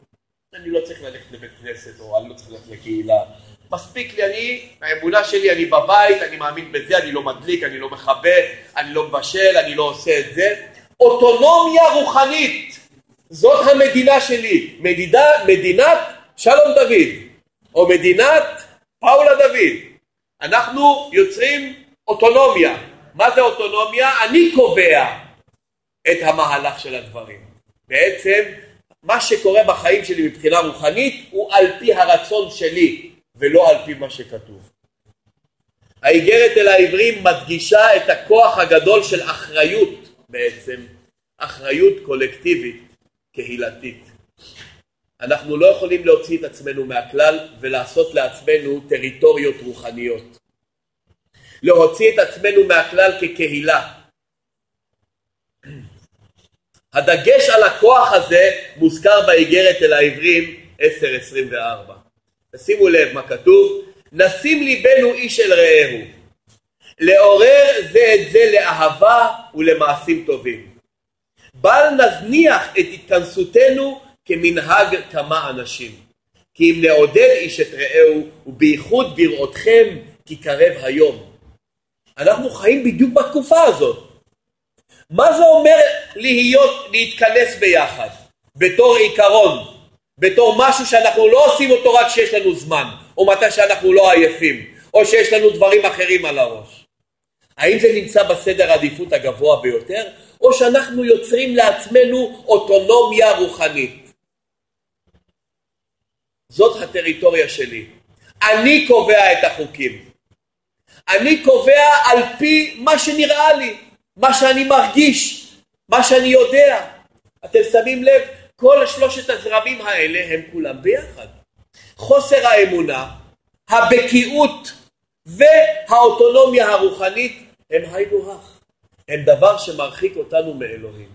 אני לא צריך ללכת לבית כנסת או אני לא צריך ללכת לקהילה, מספיק לי, אני, האמונה שלי, אני בבית, אני מאמין בזה, אני לא מדליק, אני לא מכבה, אני לא מבשל, אני לא עושה את זה. אוטונומיה רוחנית, זאת המדינה שלי, מדינה, מדינת שלום דוד, או מדינת פאולה דוד. אנחנו יוצרים אוטונומיה. מה זה אוטונומיה? אני קובע את המהלך של הדברים. בעצם מה שקורה בחיים שלי מבחינה רוחנית הוא על פי הרצון שלי ולא על פי מה שכתוב. האיגרת אל העברים מדגישה את הכוח הגדול של אחריות בעצם, אחריות קולקטיבית קהילתית. אנחנו לא יכולים להוציא את עצמנו מהכלל ולעשות לעצמנו טריטוריות רוחניות. להוציא את עצמנו מהכלל כקהילה. הדגש על הכוח הזה מוזכר באיגרת אל העברים 10.24. תשימו לב מה כתוב, נשים ליבנו איש אל רעהו, לעורר זה את זה לאהבה ולמעשים טובים. בל נזניח את התכנסותנו כמנהג כמה אנשים. כי אם לעודד איש את רעהו, ובייחוד בראותכם כי קרב היום. אנחנו חיים בדיוק בתקופה הזאת. מה זה אומר להיות, להתכנס ביחד? בתור עיקרון, בתור משהו שאנחנו לא עושים אותו רק כשיש לנו זמן, או מתי שאנחנו לא עייפים, או שיש לנו דברים אחרים על הראש. האם זה נמצא בסדר העדיפות הגבוה ביותר, או שאנחנו יוצרים לעצמנו אוטונומיה רוחנית? זאת הטריטוריה שלי. אני קובע את החוקים. אני קובע על פי מה שנראה לי, מה שאני מרגיש, מה שאני יודע. אתם שמים לב, כל שלושת הזרמים האלה הם כולם ביחד. חוסר האמונה, הבקיאות והאוטונומיה הרוחנית הם היינו הך. הם דבר שמרחיק אותנו מאלוהים.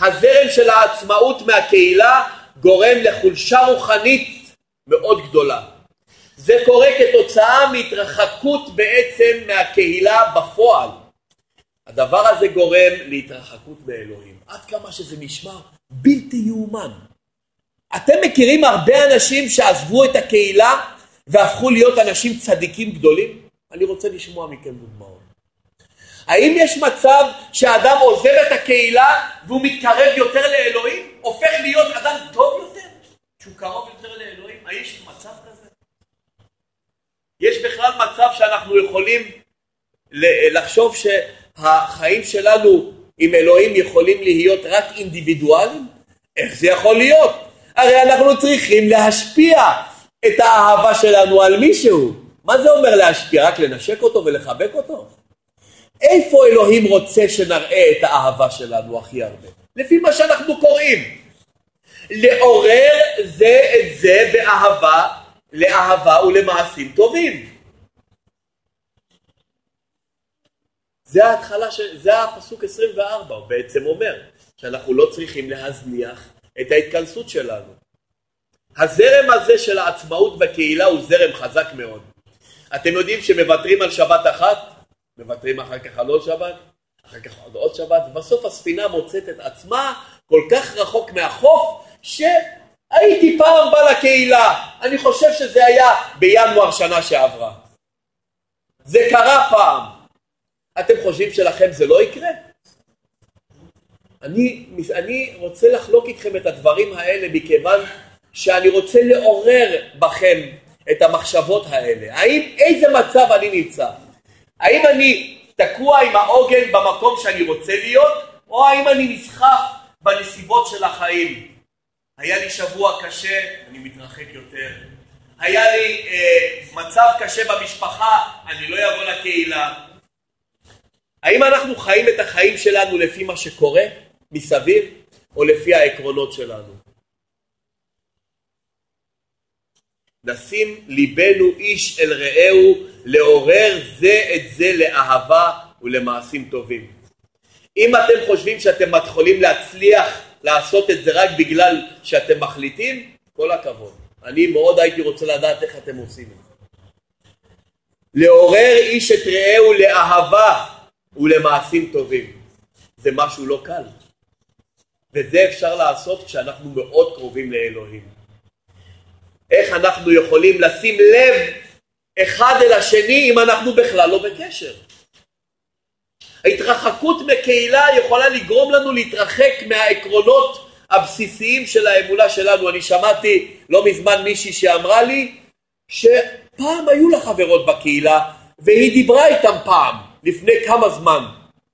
הזרם של העצמאות מהקהילה גורם לחולשה רוחנית מאוד גדולה. זה קורה כתוצאה מהתרחקות בעצם מהקהילה בפועל. הדבר הזה גורם להתרחקות מאלוהים. עד כמה שזה נשמע בלתי יאומן. אתם מכירים הרבה אנשים שעזבו את הקהילה והפכו להיות אנשים צדיקים גדולים? אני רוצה לשמוע מכם דוגמאות. האם יש מצב שאדם עוזב את הקהילה והוא מתקרב יותר לאלוהים? הופך להיות אדם טוב יותר? שהוא קרוב יותר לאלוהים? האם יש מצב כזה? יש בכלל מצב שאנחנו יכולים לחשוב שהחיים שלנו עם אלוהים יכולים להיות רק אינדיבידואלים? איך זה יכול להיות? הרי אנחנו צריכים להשפיע את האהבה שלנו על מישהו. מה זה אומר להשפיע? רק לנשק אותו ולחבק אותו? איפה אלוהים רוצה שנראה את האהבה שלנו הכי הרבה? לפי מה שאנחנו קוראים. לעורר זה את זה באהבה, לאהבה ולמעשים טובים. זה ההתחלה, של, זה הפסוק 24, הוא בעצם אומר שאנחנו לא צריכים להזניח את ההתכנסות שלנו. הזרם הזה של העצמאות בקהילה הוא זרם חזק מאוד. אתם יודעים שמוותרים על שבת אחת, מוותרים אחר כך על עוד שבת, אחר כך עוד שבת, ובסוף הספינה מוצאת את עצמה כל כך רחוק מהחוף, שהייתי פעם בא לקהילה, אני חושב שזה היה בינואר שנה שעברה. זה קרה פעם. אתם חושבים שלכם זה לא יקרה? אני, אני רוצה לחלוק איתכם את הדברים האלה מכיוון שאני רוצה לעורר בכם את המחשבות האלה. האם, איזה מצב אני נמצא? האם אני תקוע עם העוגן במקום שאני רוצה להיות, או האם אני נסחף בנסיבות של החיים? היה לי שבוע קשה, אני מתרחק יותר. היה לי אה, מצב קשה במשפחה, אני לא אבוא לקהילה. האם אנחנו חיים את החיים שלנו לפי מה שקורה מסביב, או לפי העקרונות שלנו? נשים ליבנו איש אל רעהו, לעורר זה את זה לאהבה ולמעשים טובים. אם אתם חושבים שאתם יכולים להצליח לעשות את זה רק בגלל שאתם מחליטים, כל הכבוד. אני מאוד הייתי רוצה לדעת איך אתם עושים את זה. לעורר איש את רעהו לאהבה ולמעשים טובים. זה משהו לא קל. וזה אפשר לעשות כשאנחנו מאוד קרובים לאלוהים. איך אנחנו יכולים לשים לב אחד אל השני אם אנחנו בכלל לא בקשר. ההתרחקות מקהילה יכולה לגרום לנו להתרחק מהעקרונות הבסיסיים של האמונה שלנו. אני שמעתי לא מזמן מישהי שאמרה לי שפעם היו לה חברות בקהילה והיא דיברה איתם פעם, לפני כמה זמן,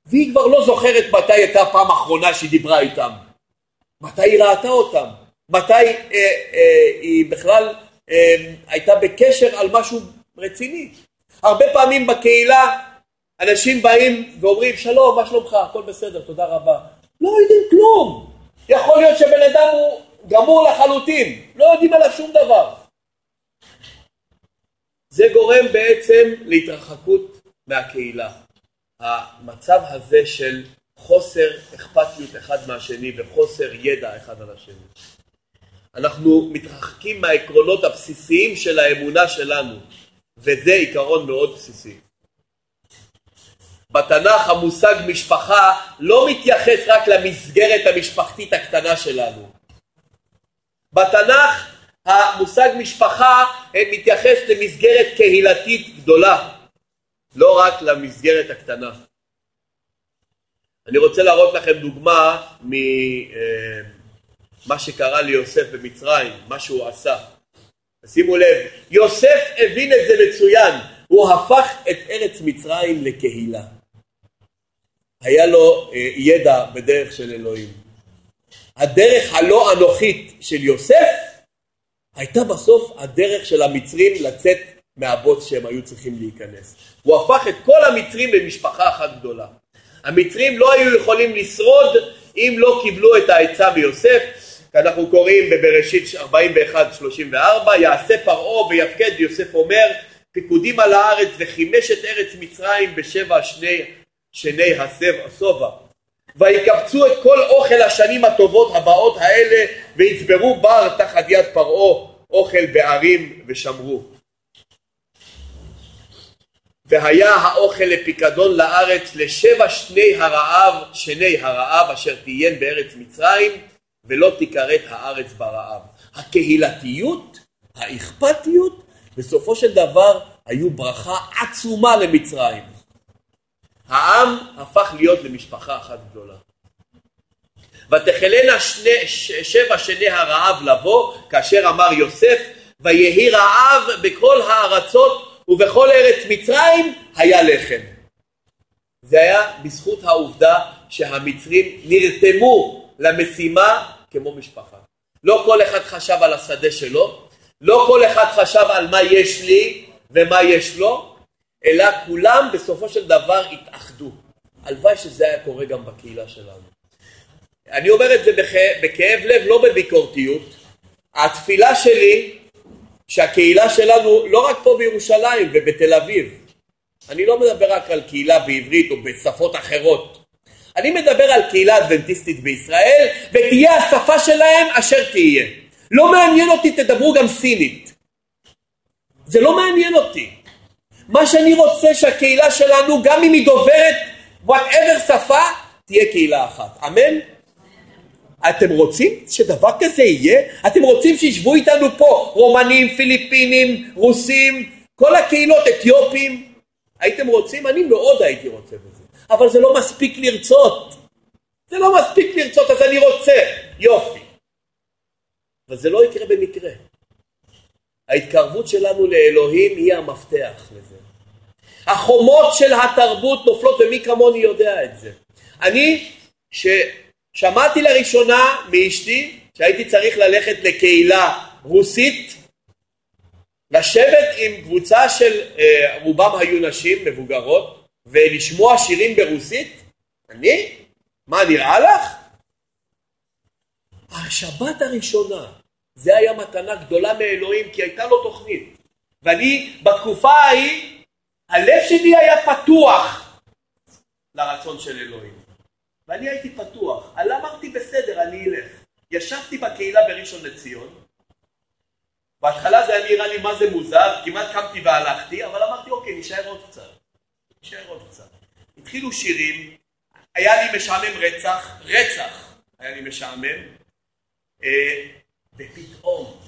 והיא כבר לא זוכרת מתי הייתה הפעם האחרונה שהיא דיברה איתם, מתי היא ראתה אותם. מתי אה, אה, היא בכלל אה, הייתה בקשר על משהו רציני. הרבה פעמים בקהילה אנשים באים ואומרים שלום, מה שלומך, הכל בסדר, תודה רבה. לא יודעים כלום. יכול להיות שבן אדם הוא גמור לחלוטין, לא יודעים עליו שום דבר. זה גורם בעצם להתרחקות מהקהילה. המצב הזה של חוסר אכפתיות אחד מהשני וחוסר ידע אחד על השני. אנחנו מתרחקים מהעקרונות הבסיסיים של האמונה שלנו, וזה עיקרון מאוד בסיסי. בתנ"ך המושג משפחה לא מתייחס רק למסגרת המשפחתית הקטנה שלנו. בתנ"ך המושג משפחה מתייחס למסגרת קהילתית גדולה, לא רק למסגרת הקטנה. אני רוצה להראות לכם דוגמה מ... אה, שקרה ליוסף במצרים, מה שהוא עשה. שימו לב, יוסף הבין את זה מצוין, הוא הפך את ארץ מצרים לקהילה. היה לו אה, ידע בדרך של אלוהים. הדרך הלא אנוכית של יוסף הייתה בסוף הדרך של המצרים לצאת מהבוץ שהם היו צריכים להיכנס. הוא הפך את כל המצרים למשפחה אחת גדולה. המצרים לא היו יכולים לשרוד אם לא קיבלו את העצה מיוסף, אנחנו קוראים בבראשית 41-34, יעשה פרעה ויפקד, יוסף אומר, פיקודים על הארץ וחימש את ארץ מצרים בשבע שני, שני השובע. ויקבצו את כל אוכל השנים הטובות הבאות האלה ויצברו בר תחת יד פרעה אוכל בערים ושמרו. והיה האוכל לפיקדון לארץ לשבע שני הרעב, שני הרעב אשר תהיין בארץ מצרים ולא תיכרת הארץ ברעב. הקהילתיות, האכפתיות, בסופו של דבר היו ברכה עצומה למצרים. העם הפך להיות למשפחה אחת גדולה. ותחלנה שני, שבע שני הרעב לבוא, כאשר אמר יוסף, ויהי רעב בכל הארצות ובכל ארץ מצרים היה לחם. זה היה בזכות העובדה שהמצרים נרתמו למשימה כמו משפחה. לא כל אחד חשב על השדה שלו, לא כל אחד חשב על מה יש לי ומה יש לו, אלא כולם בסופו של דבר התאחדו. הלוואי שזה היה קורה גם בקהילה שלנו. אני אומר את זה בכאב לב, לא בביקורתיות. התפילה שלי שהקהילה שלנו, לא רק פה בירושלים ובתל אביב, אני לא מדבר רק על קהילה בעברית או בשפות אחרות, אני מדבר על קהילה אדבנטיסטית בישראל, ותהיה השפה שלהם אשר תהיה. לא מעניין אותי, תדברו גם סינית. זה לא מעניין אותי. מה שאני רוצה שהקהילה שלנו, גם אם היא דוברת whatever שפה, תהיה קהילה אחת. אמן? אתם רוצים שדבר כזה יהיה? אתם רוצים שישבו איתנו פה רומנים, פיליפינים, רוסים, כל הקהילות, אתיופים? הייתם רוצים? אני מאוד הייתי רוצה בזה. אבל זה לא מספיק לרצות. זה לא מספיק לרצות, אז אני רוצה. יופי. אבל זה לא יקרה במקרה. ההתקרבות שלנו לאלוהים היא המפתח לזה. החומות של התרבות נופלות ומי כמוני יודע את זה. אני, ששמעתי לראשונה מאשתי שהייתי צריך ללכת לקהילה רוסית, לשבת עם קבוצה של אה, רובם היו נשים מבוגרות ולשמוע שירים ברוסית? אני? מה נראה לך? השבת הראשונה זה היה מתנה גדולה מאלוהים כי הייתה לו תוכנית ואני בתקופה ההיא הלב שלי היה פתוח לרצון של אלוהים. ואני הייתי פתוח, אבל אמרתי בסדר אני אלך. ישבתי בקהילה בראשון לציון. בהתחלה זה היה נראה לי מה זה מוזר, כמעט קמתי והלכתי, אבל אמרתי אוקיי נשאר עוד קצת, נשאר עוד קצת. התחילו שירים, היה לי משעמם רצח, רצח היה לי משעמם, אה, ופתאום,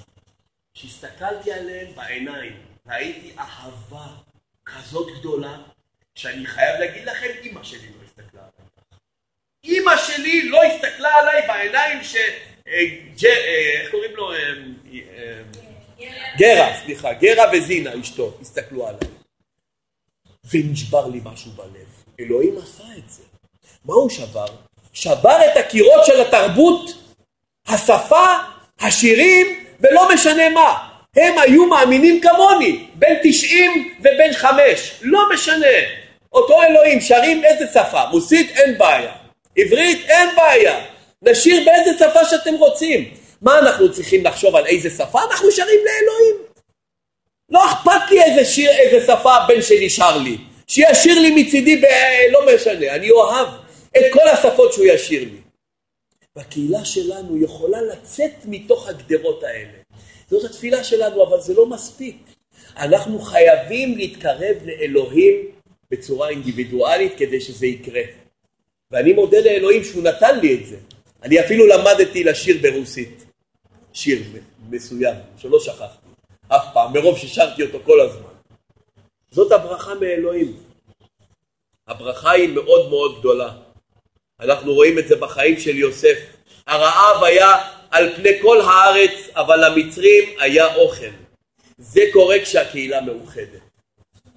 כשהסתכלתי עליהם בעיניים, ראיתי אהבה כזאת גדולה, שאני חייב להגיד לכם, אימא שלי לא הסתכלה עליי ככה. אימא שלי לא הסתכלה עליי בעיניים ש... אה, אה, איך קוראים לו? גרה, סליחה, גרה וזינה, אשתו, הסתכלו עליי. ונשבר לי משהו בלב. אלוהים עשה את זה. מה הוא שבר? שבר את הקירות של התרבות, השפה, השירים, ולא משנה מה. הם היו מאמינים כמוני, בין תשעים ובין חמש, לא משנה. אותו אלוהים, שרים איזה שפה? מוסית אין בעיה, עברית אין בעיה, נשיר באיזה שפה שאתם רוצים. מה אנחנו צריכים לחשוב על איזה שפה? אנחנו שרים לאלוהים. לא אכפת לי איזה שיר, איזה שפה הבן שלי שר לי. שישיר לי מצידי, ב... לא משנה, אני אוהב את כל השפות שהוא ישיר לי. והקהילה שלנו יכולה לצאת מתוך הגדרות האלה. זאת התפילה שלנו, אבל זה לא מספיק. אנחנו חייבים להתקרב לאלוהים בצורה אינדיבידואלית כדי שזה יקרה. ואני מודה לאלוהים שהוא נתן לי את זה. אני אפילו למדתי לשיר ברוסית. שיר מסוים, שלא שכחתי אף פעם, מרוב ששרתי אותו כל הזמן. זאת הברכה מאלוהים. הברכה היא מאוד מאוד גדולה. אנחנו רואים את זה בחיים של יוסף. הרעב היה על פני כל הארץ, אבל למצרים היה אוכל. זה קורה כשהקהילה מאוחדת.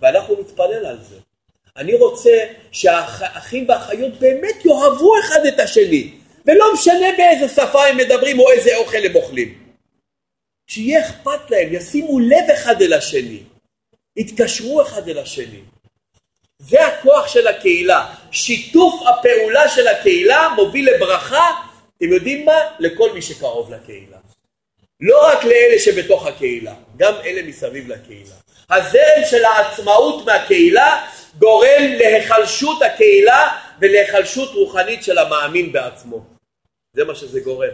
ואנחנו נתפלל על זה. אני רוצה שהאחים והאחיות באמת יאהבו אחד את השני. ולא משנה באיזה שפה הם מדברים או איזה אוכל הם אוכלים. שיהיה אכפת להם, ישימו לב אחד אל השני, יתקשרו אחד אל השני. זה הכוח של הקהילה. שיתוף הפעולה של הקהילה מוביל לברכה, אתם יודעים מה? לכל מי שקרוב לקהילה. לא רק לאלה שבתוך הקהילה, גם אלה מסביב לקהילה. הזרם של העצמאות מהקהילה גורם להיחלשות הקהילה ולהיחלשות רוחנית של המאמין בעצמו. זה מה שזה גורם.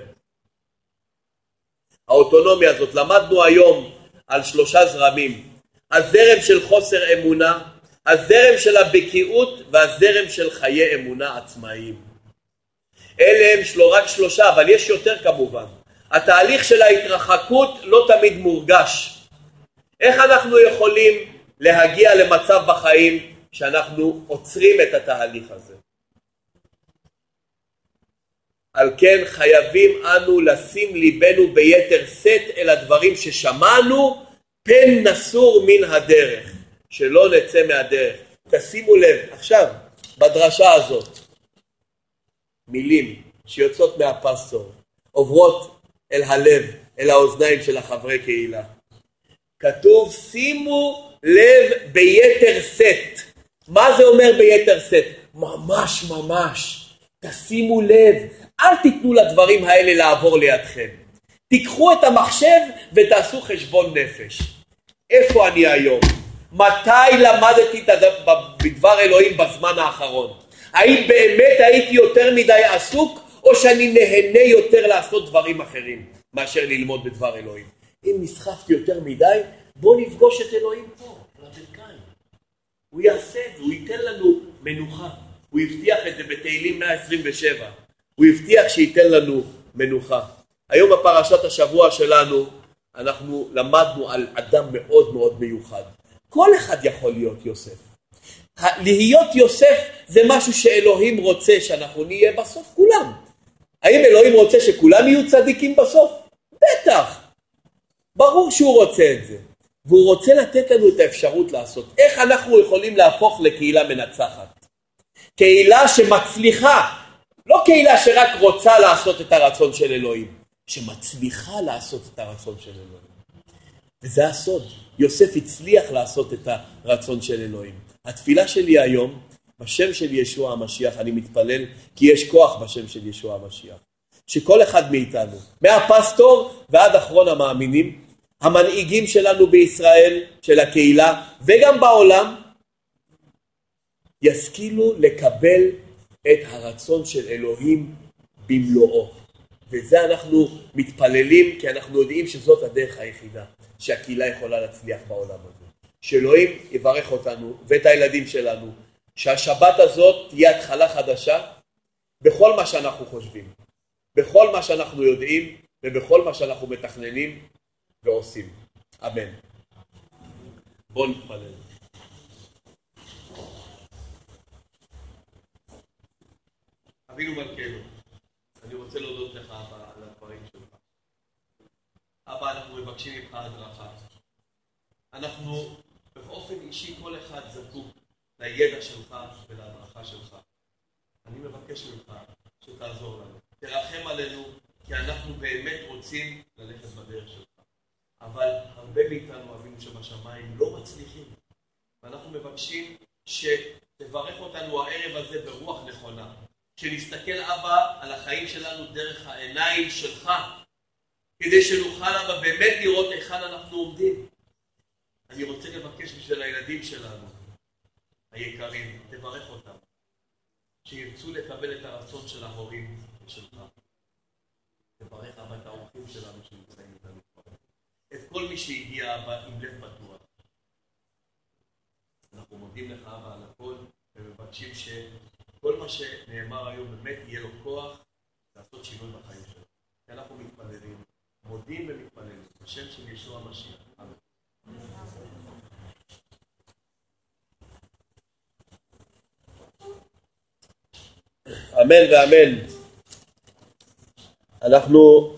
האוטונומיה הזאת, למדנו היום על שלושה זרמים, הזרם של חוסר אמונה, הזרם של הבקיאות והזרם של חיי אמונה עצמאיים. אלה הם שלו, רק שלושה, אבל יש יותר כמובן. התהליך של ההתרחקות לא תמיד מורגש. איך אנחנו יכולים להגיע למצב בחיים שאנחנו עוצרים את התהליך הזה. על כן חייבים אנו לשים ליבנו ביתר שאת אל הדברים ששמענו, פן נסור מן הדרך, שלא נצא מהדרך. תשימו לב, עכשיו, בדרשה הזאת, מילים שיוצאות מהפסטור, עוברות אל הלב, אל האוזניים של החברי קהילה. כתוב שימו לב ביתר שאת. מה זה אומר ביתר שאת? ממש ממש. תשימו לב, אל תיתנו לדברים האלה לעבור לידכם. תיקחו את המחשב ותעשו חשבון נפש. איפה אני היום? מתי למדתי בדבר אלוהים בזמן האחרון? האם באמת הייתי יותר מדי עסוק או שאני נהנה יותר לעשות דברים אחרים מאשר ללמוד בדבר אלוהים? אם נסחפתי יותר מדי, בוא נפגוש את אלוהים פה, על הברכיים. הוא יעשה את זה, הוא ייתן לנו מנוחה. הוא הבטיח את זה בתהילים 127. הוא הבטיח שייתן לנו מנוחה. היום בפרשת השבוע שלנו אנחנו למדנו על אדם מאוד מאוד מיוחד. כל אחד יכול להיות יוסף. להיות יוסף זה משהו שאלוהים רוצה שאנחנו נהיה בסוף כולם. האם אלוהים רוצה שכולם יהיו צדיקים בסוף? בטח. ברור שהוא רוצה את זה. והוא רוצה לתת לנו את האפשרות לעשות. איך אנחנו יכולים להפוך לקהילה מנצחת? קהילה שמצליחה, לא קהילה שרק רוצה לעשות את הרצון של אלוהים, שמצליחה לעשות את הרצון של אלוהים. וזה הסוד. יוסף הצליח לעשות את הרצון של אלוהים. התפילה שלי היום, בשם של ישוע המשיח, אני מתפלל כי יש כוח בשם של ישוע המשיח. שכל אחד מאיתנו, מהפסטור ועד אחרון המאמינים, המנהיגים שלנו בישראל, של הקהילה, וגם בעולם, ישכילו לקבל את הרצון של אלוהים במלואו. וזה אנחנו מתפללים כי אנחנו יודעים שזאת הדרך היחידה שהקהילה יכולה להצליח בעולם הזה. שאלוהים יברך אותנו ואת הילדים שלנו, שהשבת הזאת תהיה התחלה חדשה בכל מה שאנחנו חושבים, בכל מה שאנחנו יודעים ובכל מה שאנחנו מתכננים ועושים. אמן. בואו נתפלל. אבינו מלכנו, אני רוצה להודות לך אבא על הדברים שלך. אבא, אנחנו מבקשים ממך הדרכה. אנחנו באופן אישי כל אחד זקוק לידע שלך ולהדרכה שלך. אני מבקש ממך שתעזור לנו. תרחם עלינו, כי אנחנו באמת רוצים ללכת בדרך שלך. אבל הרבה מאיתנו אבינו שבשמיים לא מצליחים. ואנחנו מבקשים שתברך אותנו הערב הזה ברוח נכונה. שנסתכל אבא על החיים שלנו דרך העיניים שלך, כדי שנוכל אבא באמת לראות היכן אנחנו עומדים. אני רוצה לבקש בשביל הילדים שלנו, היקרים, תברך אותם, שירצו לקבל את הרצון של ההורים ושלך. תברך אבא את האורחים שלנו שנמצאים איתנו את כל מי שהגיע אבא עם לב פתוח. אנחנו מודים לך אבא על הכל ומבקשים שכל מה שנאמר היום באמת יהיה לו כוח לעשות שינוי בחיים שלנו. כי אנחנו מתפללים, מודים ומתפללים, בשם של ישוע המשיח. אמן. אמן ואמן. אנחנו